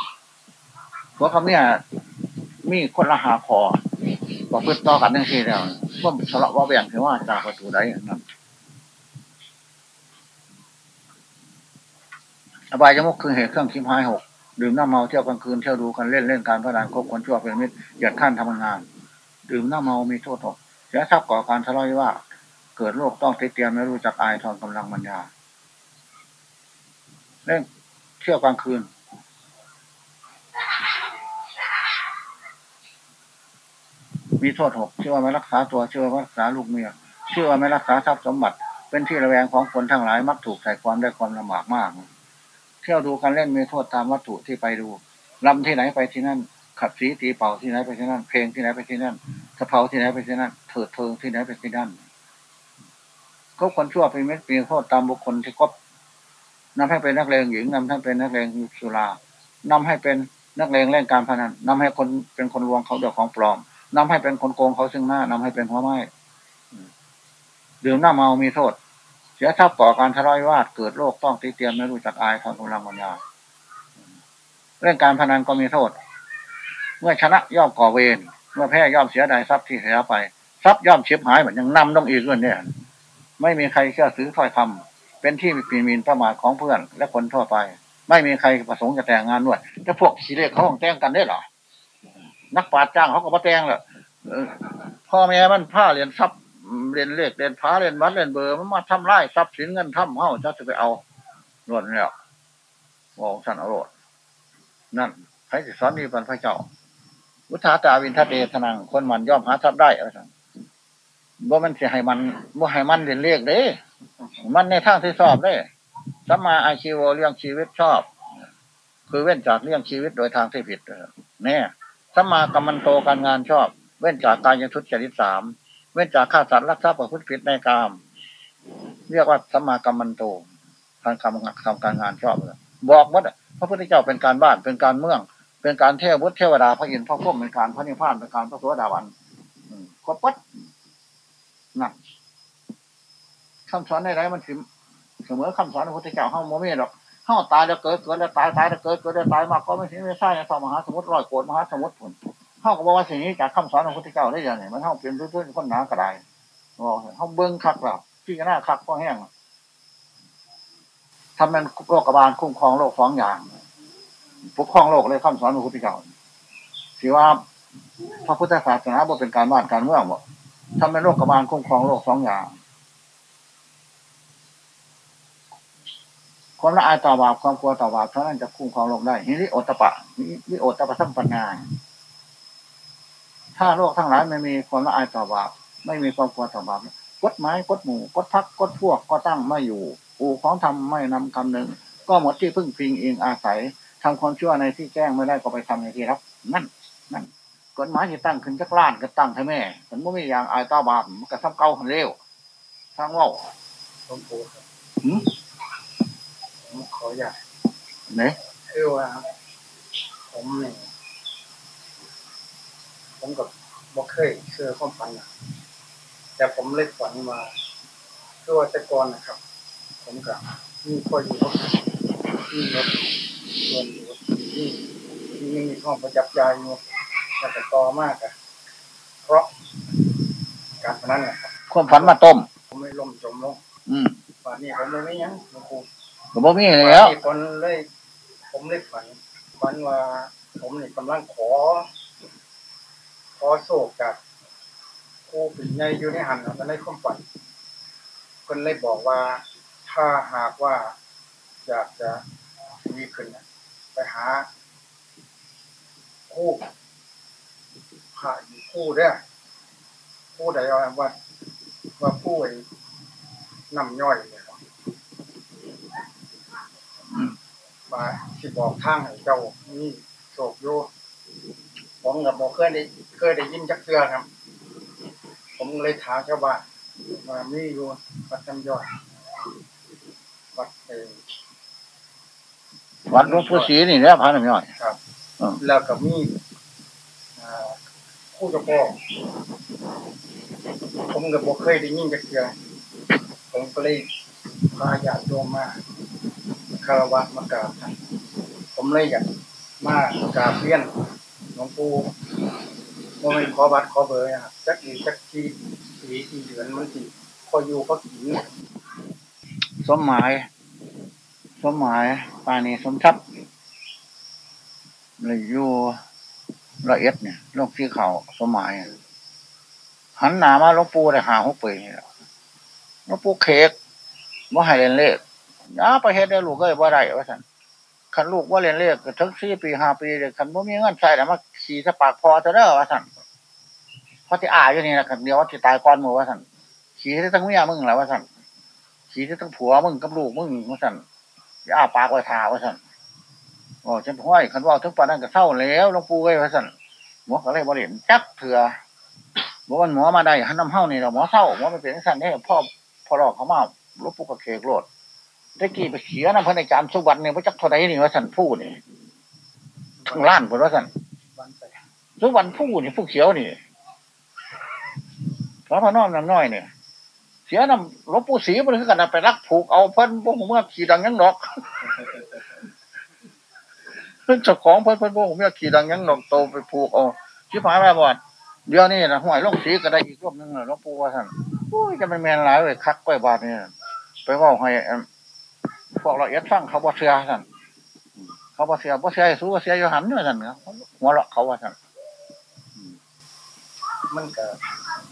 ผัวคำเนี่ยมีคนละหาคอประพฤติต่อกันทั้งทีแล้วว่าสละว่าแบ่งถือว่าจากประตูใดนั่นอบายจมุกคือเหตุเครื่องคิมหายหกดื่มน้ำเมาเที่ยวกลางคืนเที่ยวดูกันเล่นเล่นการพนันคบคนชั่วเป็นมิตรหยัดขั้นทำงาน ดื่มน้ำเมามีโทษหกเสียทรัพย์ก่อการทะเลาะว่า เกิดโรคต้องติดเตียมไม่รู้จักอายทอนกำลังปัญญาเล่นเที่ยวกลางคืน มีโทษหกชื่อว่าไม่รักษาตัวชื่อว่าไม่รักษาลูกเมียชื่อว่าไม่รักษาทรัพย์สมบัติ เป็นที่ระแวงของคนทั้งหลายมักถูกใส่ความได้ความลำบากมาก เที่ยวดูการเล่นมีโทษตามวัตถุที่ไปดูลำที่ไหนไปที่นั่น ขับสีตีเป่าที่ไหนไปที่นั่น เพลงที่ไหนไปที่นั่นสะเพาที่ไหนไปที่นั่นเถิดเทิงที่ไหนไปที่นั่นก็คนชั่วเป็นเม็ดมีโทษตามบุคคลที่คบนำให้เป็นนักเลงหญิงนำให้เป็นนักเลงสุรานำให้เป็นนักเลงเล่นการพนันนำให้คนเป็นคนลวงเขาเดือของปลอม นำให้เป็นคนโกงเขาซึ่งหน้านำให้เป็นหัวไม้ดื่มหน้าเมามีโทษ เสียทรัพย์ก่อการทะเลาะวาทเกิดโรคต้องตีเตียมไม่รู้จักอายทอนกำลังปัญญาเรื่องการพนันก็มีโทษ เมื่อชนะย่อมก่อเวรเมื่อแพ้ย่อมเสียดายทรัพย์ที่เสียไป ทรัพย์ย่อมเฉียบหายเหมือนยังนำต้องอีกเรื่องเนี่ยไม่มีใครเชื่อถือถ้อยคำเป็นที่ปีมินประมาทของเพื่อนและคนทั่วไป ไม่มีใครประสงค์จะแต่งงานด้วยแต่พวกสีเลขเขาต้องแต่งกันได้หรอ นักปราชญ์จ้างเขาก็มาแต่งแหละพ่อแม่มันผ้าเรียนทรัพย์เรียนเลขเรียนพ้าเรียนวัดเรียนเบอร์มันมาทำไร่ทรัพย์สินเงินทำเฮ้าจะจะไปเอาหลดแล้ววองสันเอารดนั่นใครสิสอนนี่เป็นพระเจ้าวุฒาตาวินทเดทนังคนมันย่อมหาทรัพย์ได้อะไรสั่งบ่มันเสียให้มันบ่ให้มันเรียนเลขเด้ มันในทางที่ชอบเด้สัมมาอาชีวเลี้ยงชีวิตชอบ คือเว้นจากเลี้ยงชีวิตโดยทางที่ผิดเนี่ย สัมมากรรมันโตการงานชอบ เว้นจากการยังทุจริตสามเว้นจากฆ่าสัตว์รักทรัพย์ประพฤติผิดในกาม เรียกว่าสัมมากรรมันโตทางคำทำการงานชอบเลยบอกว่าพระพุทธเจ้าเป็นการบ้านเป็นการเมือง เป็นการเทวุฒิเทวดาพระอินทร์พระพุทธเป็นการพระนิพพานเป็นการพระสวสดาวันครบปัดนั่นคำสอนในไรมันสิเสมอคำสอนของพระพุทธเจ้าเข้าโมเมหรอก เข้าตายแล้วเกิดเกิดแล้วตายตายแล้วเกิดเกิดแล้วตายมากก็ไม่ใช่ไม่ใช่นสมหาสมุทรรอยโกดมหาสมุทรผลเข้าก็บอกว่าสิ่งนี้จากคำสอนของพระพุทธเจ้าได้ยังไงมันเข้าเป็นพื้นๆคนหนากระไดบอกเขาเบิ้งคักเราพี่ก็น่าคักก็แห้งทำเป็นโรคกบาลคุ้มครองโลกสองอย่างปกครองโลกเลยคำสอนของพระพุทธเจ้าถือว่าพระพุทธศาสนาบ่เป็นการบ้านการเมืองบ่ทำเป็นโรคกบาลคุ้มครองโลกสองอย่าง ความละอายต่อบาปความกลัวต่อบาปเท่านั้นจะคุ้มครองโลกได้ฮิริโอตปะฮิโอตปะสัมปัญญาถ้าโลกทั้งหลายไม่มีความละอายต่อบาปไม่มีความกลัวต่อบาปกฎหมายกฎหมู่กฎพักกฎพวกก็ตั้งไม่อยู่ อู่ของทำไม่นำคำหนึ่งก็หมดที่พึ่งพิงเองอาศัยทำความชั่วในที่แจ้งไม่ได้ก็ไปทำในที่รับ นั่น นั่นกฎหมายที่ตั้งขึ้นจักล้านก็ตั้งให้แม่มันไม่มีอย่างอายต้าบาปมันก็ทำเก่าหันเร็วทางเว่าหลวงปู่ครับ หืมผมขอยากเนี่ยคือว่า ผมเนี่ยผมกับบ่เคยเชื่อความฝันนะแต่ผมเล็กฝันมาคือว่าแต่ก่อนนะครับ ผมกับมีพ่ออยู่รถมีรถส่วนอยู่ที่ที่มีห้องประจับใจอยู่แต่ต่อมากอะเพราะการพนันนะครับความฝันมาต้ม ผมไม่ล่มจมลงอืมป่านนี้ผมเลยไม่ยังหลวงปู่ ก็บ่มีแล้วคนเลยผมเลยฝันฝันว่า ผมนี่กำลังขอ ขอโศกจากครูปิ่นใหญ่อยู่ในหันนะในความฝันคนเลยบอกว่า ถ้าหากว่าอยากจะดีขึ้นไปหาคู่พระอยู่คู่เด้อคู่ใดเอาว่าว่าคู่ไอ้น้ำย่อยเนี่ยครับ มาสิบอกทางให้เจ้านี่โศกอยู่ผมกับบอกเคยได้เคยได้ยินจักเทือครับ ผมเลยถามชาวบ้านว่ามีอยู่วัดจำยอดวัดเออวัดหลวงปู่ศรีนี่แหล้วพระน้ำย่อยครับอ่าแล้วก็มีอ่าคู่เจ้าพ่อผมกับบอกเคยได้ยินจักเทือผมก็เลย พาญาติโยมมาคารวะมากราบท่านผมเลยอยากมากราบเรียนหลวงปู่โมเมนขอบัตรขอเบอร์นะครับจักอีจักทีสีที่เดือนมันสิพออยู่พอกินสมหมาย สมหมายปานีสมทรัพย์เลยอยู่ละเอียดเนี่ยลกที่เขาสมหมายหันหนามาหลวงปู่ได้หาหกปีนี่แหละหลวงปู่เค้ก ว่าให้เรียนเลขย้าไปเฮ็ดได้ลูกก็บ่ได้ว่าสันคันลูกว่าเรียนเลขก็ถึงสี่ปีห้าปีเลยคันบ่มีเงินใช้แล้วมาขี่สปากพอจะเด้อว่าสันเพราะที่อายอยู่นี่แหละคันเดียวว่าที่ตายก่อนหมู่ว่าสันขี่ที่ตั้งเมียมึงแหล้วว่าสันขี่ที่ตั้งผัวมึงกับลูกมึงว่าสันอย่าอาปากไว้ทาว่าสันโอ้ฉันห้อยคันว่าถึงปานนั้นก็เศร้าแล้วหลวงปู่เอ้ยว่าสันหมอก็เลยบริเวณจักเถื่อบอกว่าหมอมาได้หันน้ำเฮานี่เราหมอเศร้าหมอไม่เป็นสันนี่พ่อพอหลอกเขามา ลวงปู่ก็เคกโลดได้กี่ไปเสียนะพระในจารย์สุวรรณเนี่ยพระจักเท่าไรนี่ว่าสันพูดนี่ทั้งล้านคนว่าสันสุวรรณผู้นี่ผู้เขียวนี่พระพระนอมน้ำน้อยเนี่ยเสียน้ำลวงปู่ศรีมันคือกันนะไปรักผูกเอาเพิ่นพวกผมเมื่อขี่ดังยังดอกเพิ่นเจ้าของเพิ่นเพิ่นพวกผมเมื่อขี่ดังยังดอกโตไปผูกเอาชิบหายไปบอดเดี๋ยวนี้นะห่วยลงศรีก็ได้อีกรอบนึงนะหลวงปูว่าท่านโอ้ยจะเป็นแมนหลายเลยคักไปบาดนี่ไปเว่าให้อันพวกเราเอ็ดฟังเขาบ่เสียท่านเขาบ่เสียบ่เสียให้สู้บ่เสียอยู่หันด้วยท่านครับหัวเราะเขาว่าท่านมันก็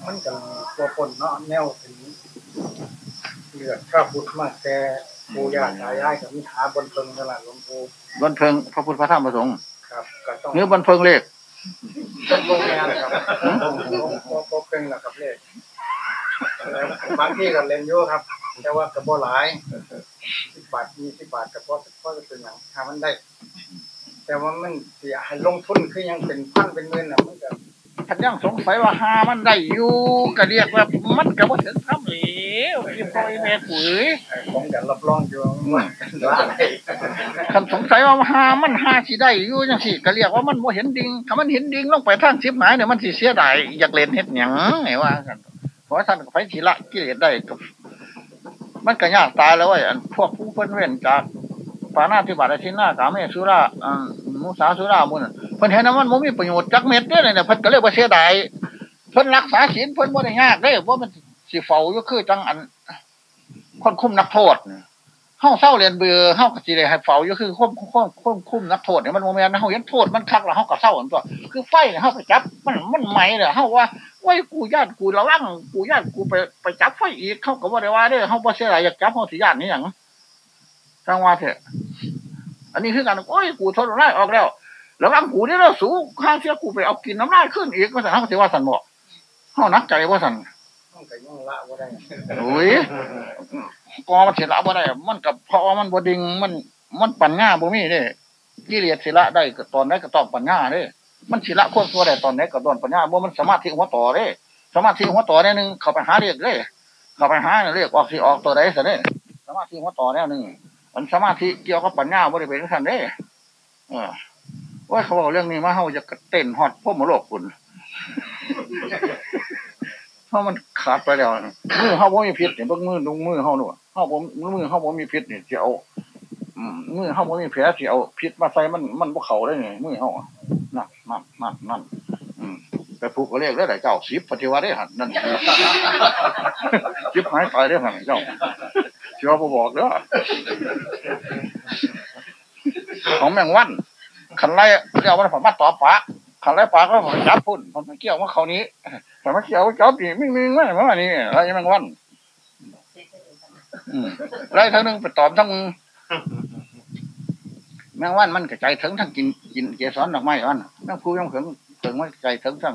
มันก็ตัวปนเนาะแนวถึงเลือดพระพุทธมากแต่ปู่ย่าตายายกับมิหาบนเพิงตลาดหลวงปู่บนเพิงพระพุทธพระธรรมพระสงฆ์ครับก็ต้องหรือบนเพิงเลขต้องลงงานนะครับต้องต้องเป็นแหละครับเลขแล้วบางที่ก็เล่นอยู่ครับ แต่ว่าก็บ่หลายสิบบาทมีสิบบาทก็พอพอจะเป็นอย่างถ้ามันได้ แต่ว่ามันเสียให้ลงทุนคือยังเป็นพันเป็นหมื่นน่ะมันก็ท่านยังสงสัยว่าหามันได้อยู่ก็เรียกว่ามันก็บ่ถึงทำแล้วที่พ่อยแม่ปุ๋ยเอ่อผมก็รับรองอยู่ว่าว่าได้คันสงสัยว่าหามันหาสิได้อยู่จังซี่ก็เรียกว่ามันบ่เห็นดิ่งถ้ามันเห็นดิ่งลงไปทางสิบหมายเนี่ยมันสิเสียดายอยากเล่นเฮ็ดหยังไงว่ากันเพราะท่านก็ไปสิละกิเลสได้ก็ มันก็ยากตายแล้วเว้พวกผู้เพิ่นเว้นจากปานาธิบาตทินากาเมสุราอ่ามุสาสุรามุนนเพิ่นเห็นว่ามันบ่มีประโยชน์จักเม็ดเด้อเนี่ยเพิ่นก็เลยบ่เสียดายเพิ่นรักษาศีลเพิ่นบ่ได้ยากเด้อบ่มันสิเฝ้าอยู่คือจังอันคนคุมนักโทษนี่เฮาเศร้าเรียนเบื่อเฮาก็สิได้ให้เฝ้าอยู่คือควบควบควบคุมนักโทษเนี่ยมันบ่แม่นเฮาเห็นโทษมันคักแล้วเฮาก็เศร้าอันตัวคือไฟเลยเฮาไปจับมันมันไหม้เด้อเฮาว่าโอ้ยกูญาติกูระวังกูญาติกูไปไปจับไฟอีกเขาก็บ่ได้ว่าเด้อเฮาบ่เสียหลายอยากจับเฮาสิญาตินี่หยังจังว่าเถอะอันนี้คือการโอ้ยกูทนน้ำลายออกแล้วระวังกูนี่แล้วสูข้างเสียกูไปเอากินน้ำลายขึ้นอีกว่าซั่นเฮาก็สิว่าซั่นบ่เฮานักใจว่าซั่นต้องก็ยังละบ่ได้โอ้ยกอมันเสียละบ่ได้ มันกับพอมันบ่ดิ่งมันมันปัญญาบ่มีเด้กิเลสสิละได้ก็ตอนไหนก็ต้องปัญญาเด้ มันสิละควบตัวได้ตอนไหนก็ตอนปัญญาบ่มันสามารถที่หัวต่อเด้สามารถที่หัวต่อได้หนึ่งเข้าไปหาเรียกเด้เข้าไปหาเรียกออกสิออกตัวใดซะเด้สามารถที่หัวต่อแนวหนึ่งมันสามารถที่เกี่ยวกับปัญญาบ่ได้เป็นขั้นเด้เออว่าเขาบอกเรื่องนี้มาเฮาจะเต้นฮอดพ่อมโลกคุณเพราะมันขาดไปแล้วมือเฮาบ่มีพิษเนี่ยเบิ่งมือลงมือเฮาหนูเฮาบ่มือเฮาบ่มีพิษเนี่ยสิเอา มือเฮาบ่มีแผลสิเอาพิษมาใส่มันมันบ่เข้าได้ไงมือเฮานั่นนั่นนั่นนั่นไปผูกก็เรียกได้หลายเจ้าสิบปฏิวัติได้หันนั่นสิบหายไปได้หันเจ้าสิว่าบ่บอกเด้อของแมงวันคันไล่เรียกว่าผมมาต่อปากคันไล่ปากก็ผมจับพุ่นผมเกี่ยวว่าเขานี้ผมมาเกี่ยวเจ้าปีมิ่งมิ่งไม่มานี่ไล่แมงวันไล่ทั้งนึงไปตอบทั้ง แมงวันมันกระจายถึงทั้งกินกินเกสรดอกไม้วันแมงพูยังถึงถึงมันกระจายถึงทั้ง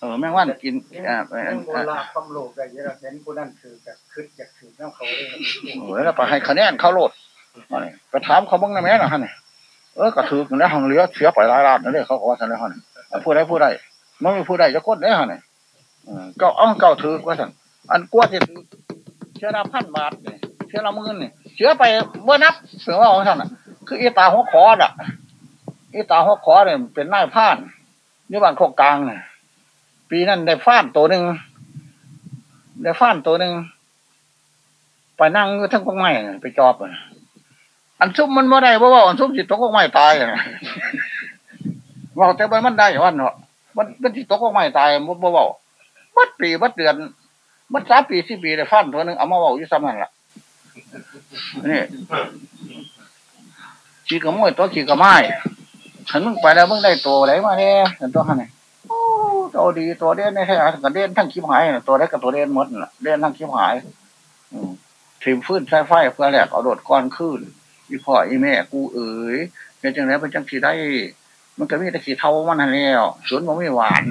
เออแมงวันกินอ่าเออเรื่องโบเออราณความโลภได้เยอะเห็นผู้นั้นคือแบบคึดอยากถือน้ำเขาเองโอ้ยแล้วไปให้คะแนนเขาโลดอันนี้ไปถามเขาบ้างนะแม่นะฮะเนี่ยเออกระถือกันแล้วหังเหลือเสียไปหลายล้านนั่นเลยเขาก็ว่าสันแล้วฮะเนี่ยผู้ใดผู้ใดไม่มีผู้ใดจะกดได้ฮะเนี่ยเออเก้าเอ้าเก้าถือว่าสันอันกลัวจะถือเชื่อละพันบาทเนี่ยเชื่อละหมื่นเนี่ย เชื่อไปเมื่อนับ เสือว่าของท่านอะ คืออีตาหัวคออะอีตาหัวคอเนี่ยเป็นนายพรานนี่บ้านโคกกลางเนี่ยปีนั้นได้ฟ้านตัวหนึ่งได้ฟ้านตัวหนึ่งไปนั่งทั้งกองไม้น่ไปจอบอันซุ่มมันไม่ได้เพราะว่าอันซุ่มจิตตกกองไม้ตายอะว่าแต่ใบมันได้วันเนาะมันมันจิตตกกองไม้ตายมันบ่เบาบัดปีบัดเดือนบัดสามปีสี่ปีได้ฟ้านตัวหนึ่งเอามาเบาอยู่ซ้ำนั่นแหละ นี่ขี่กระมวยตัวขี่กระไม้ฉันมึงไปแล้วมึงได้ตัวไหนมาเนี่ยเห็นตัวหันเนี่ยตัวดีตัวเด่นในแท้กับเด่นทั้งคิมหายน่ะตัวได้กับตัวเด่นหมดเด่นทั้งคิมหายอืมทีมฟื้นใช้ไฟเพื่อแหลกเอาโดดก้อนขึ้นอีพ่ออีแม่ กูเอ๋ยเป็นจังไรเป็นจังสีได้ มันก็มีแต่สีเทามันหันแล้วสวนมันไม่หวาน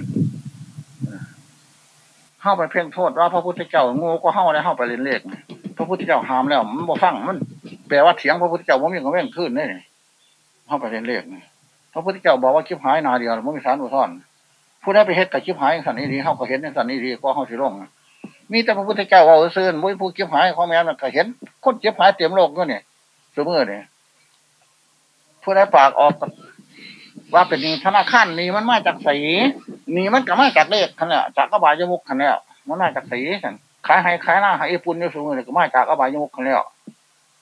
เข้าไปเพ่งโทษว่าพระพุทธเจ้าโง่ก็เข้าได้เข้าไปเรียนเลขพระพุทธเจ้าห้ามแล้วมันบ่ฟังมันแปลว่าเถียงพระพุทธเจ้าว่ามีกับแม่งขึ้นนี่เข้าไปเรียนเลขพระพุทธเจ้าบอกว่าคิบหายนาเดียวมันมีสารอุทธรผู้ได้ไปเฮ็ดกับคิบหายสันนี้ดีเข้าก็เห็นในสันนี้ดีก็เข้าสิลงมีแต่พระพุทธเจ้าว่าซื่อมุ้ยผู้คิบหายของแม่นก็เห็นคนคิบหายเต็มโลกอยู่นี่เสมอเนี่ยผู้ได้ปากออก ว่าเป็นนี่ธนาคารนี่มันมาจากสีนี่มันก็มาจากเลขขันแหละจากกบายมุกขันแล้วมันมาจากสีสันขายให้ขายหน้าให้ปุ่นอยู่เสมอเนี่ยก็มาจากกบายมุกขันแล้ว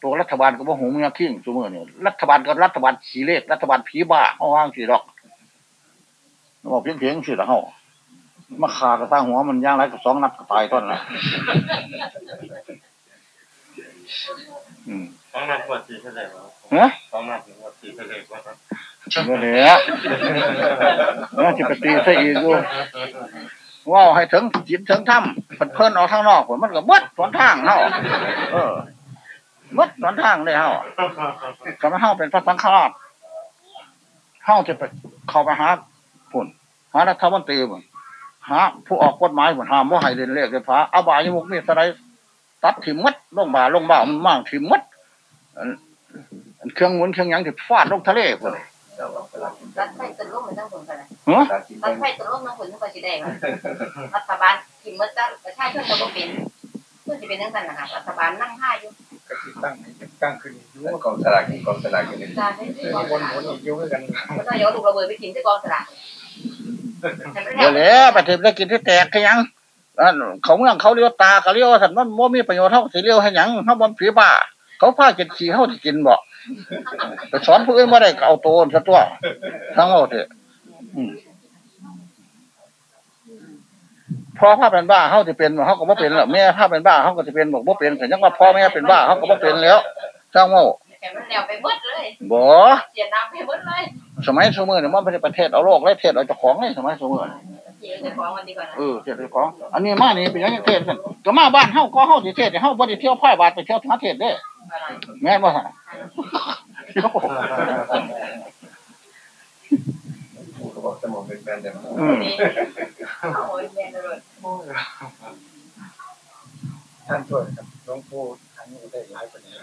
ตัวรัฐบาลก็บ่หงมีขิ้งสมือนี่รัฐบาลก็รัฐบาลสีเลขรัฐบาลผีบ้าเอาว่างสีดอกบอกเพียงเพียงสิละเฮามาขาดกระตั้งหัวมันย่างไรกับสองนัดก็ตายต้นละอืมต้องนับหัวตีเท่าไหร่วะฮะต้องนับหัวตีเท่าไหร่วะ เมื่อเหลือน่าจะไปตีซะอีกดูว่าให้ถึงจิตถึงถ้ำเพิ่นออกทางนอกผมมันก็มืดหนทางเฮาเออมืดหนทางเลยเฮาก็ไม่เข้าเป็นพระสังฆราชเข้าจะไปเข้าไปหาผุนหารัฐมนตรีบุญหาผู้ออกกฎหมายบุญห้ามว่าให้เรียนเลขเรียนฟ้าอาบายมุกนี่สไลด์ตัดถิ่มมัดลงบ่าลงบ่ามันมั่งถิ่มมัดอันอันเครื่องหมุนเครื่องหยังที่ฟาดลงทะเลพุ่น รัฐไฟตะลุ่มมันต้องผลกันนะฮะรัฐไฟตะลุ่มต้องผลต้องไปสีแดงรัฐบาลกินเมื่อตั้งประชาชนจะบ่เป็นเพื่อจะเป็นยังไงนะคะรัฐบาลนั่งท่าอยู่กติตั้งตั้งขึ้นอยู่กองสลากนี่กองสลากอยู่ในการได้ที่กองบสนลากบนอีกอยู่ด้วยกันก็ต้องเอาลูกระเบิดไปกินที่กองสลากเดี๋ยวแหละไปถึงได้กินที่แตกขยังอันเขาเมืองเขาเลี้ยวตาเขาเลี้ยวสันมันว่ามีประโยชน์เท่าสิเลี้ยวให้หยังเขาบอมผีบ้าเขาพากินขี้เขาที่กินบ่ ไปสอนผู้อื่นมาได้ก็เอาโตนซะตัวทั้งหมดเถอะอืมพอพาเป็นบ้าเขาจะเป็นเขาก็บ่เป็นแล้วแม่พาเป็นบ้าเขาก็จะเป็นบอกบ่เป็นแต่ยังว่าพ่อแม่เป็นบ้าเขาก็บ่เป็นแล้วทั้งหมดแต่มันแนวไปหมดเลยบ่เสียน้ำไปหมดเลย สมัยสมัยเนี่ยมันไม่ได้ประเทศเอาโลกเลยเทศเอาเจ้าของเลยสมัยสมัย เสียจะฟ้องมันดีกว่านะเออเทศเอาเจ้าของ อันนี้มานี่เป็นยังไงเทศกันก็มาบ้านเฮาก็เฮาสิเทศแต่เฮาบ่ได้เที่ยวพ่ายบาทไปเที่ยวหาเทศเด้แม่นบ่ฮะเขาบอกสมองเป็นแฟนแต่อืมนี่โอ้ยแม่เลยท่านช่วยครับหลวงปู่ให้นี่ได้หลายคนนี้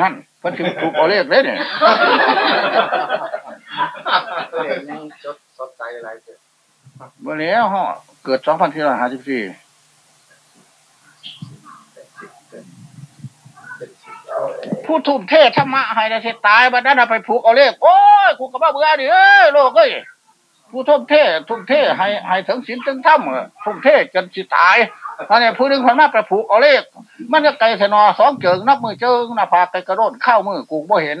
นั่นเพิ่นถึงถูกเอาเลขเลยเนี่ย เลขยังจดสดใจหลายเด้อ วันนี้ฮะเกิดสองพันสี่ร้อยห้าสิบสี่ผู้ทุ่มเทธรรมะให้ได้เสตายบัดนั้นเอาไปผูกเอาเลขโอ้ยกูก็บ้าเบื่อดิเอ้ยโลกเอ้ยผู้ทุ่มเททุ่มเทให้ให้ถึงศีลถึงธรรมทุ่มเทจนสิตายอันนี้ผู้หนึงคนมาไปผูกเอาเลข มันจะไกลสนอสองเจิงนับมือเจิงหน้าผากไกลกระโดดเข้ามือกูบ่เห็น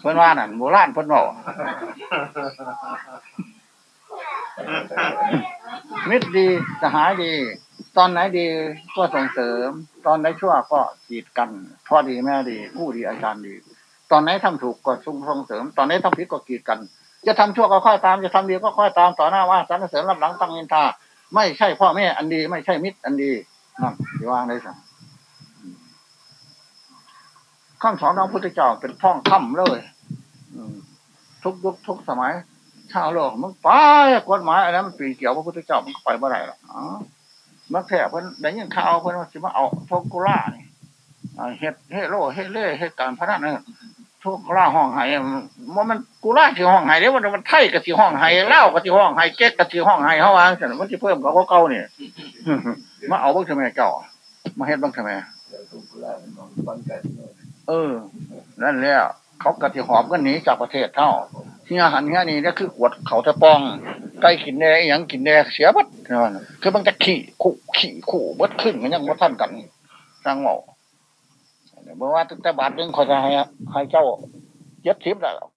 เพิ่อนว่านั่นโบราณเพิ่อนบอก มิตรดีสหายดี ตอนไหนดีก็ส่งเสริม ตอนไหนชั่วก็กีดกันพ่อดีแม่ดีผู้ดีอาจารย์ดี ตอนไหนทำถูกก็ส่งส่งเสริม ตอนไหนทำผิดก็กีดกัน จะทำชั่วก็ค่อยตาม จะทำดีก็ค่อยตามต่อหน้าว่าสรรเสริญรับหลังตั้งนินทาไม่ใช่พ่อแม่อันดี ไม่ใช่มิตรอันดีนั่นที่วางได้สั่งคำสอนของพุทธเจ้าเป็นท่องคำเลยทุกยุคทุกสมัย ชาวโลกมันไปกฎหมายอันนั้นมันปีเกี่ยวพระพุทธเจ้ามันก็ไปเมื่อไหร่หรอกอ๋อมักแท้เพิ่นได้ยินข่าวเพิ่นว่าสิมาเอาโทกุล่านี่อ่าเฮ็ดเฮโลเฮเล่เฮ็ดการพนันเนี่ยโทกุล่าห้องไห้มันมันกุล่าสิห้องไห้เด้มันมันไทยก็สิห้องไห้ลาวก็สิห้องไห้เก๊กก็สิห้องไห้เฮาว่าซั่นมันสิเพิ่มกับเก่าๆนี่มาเอาเบิ่งทำไมเจ้ามาเฮ็ดเบิ่งทำไมเออ นั่นแหละ เขากระติหอบกันหนีจากประเทศเท่าที่อาหารที่นี่นี่คือกวดเขาตะปองใกล้กินแดงอย่างกินแดงเสียบัดคือมันจะขี่ขู่ขี่ขู่เบิดขึ้นมันยังว่าท่านกันสร้างหมอเมื่อว่าตั้งแต่บาทนึงเขาจะให้ให้เจ้าเย็ดทิพย์ได้หรอ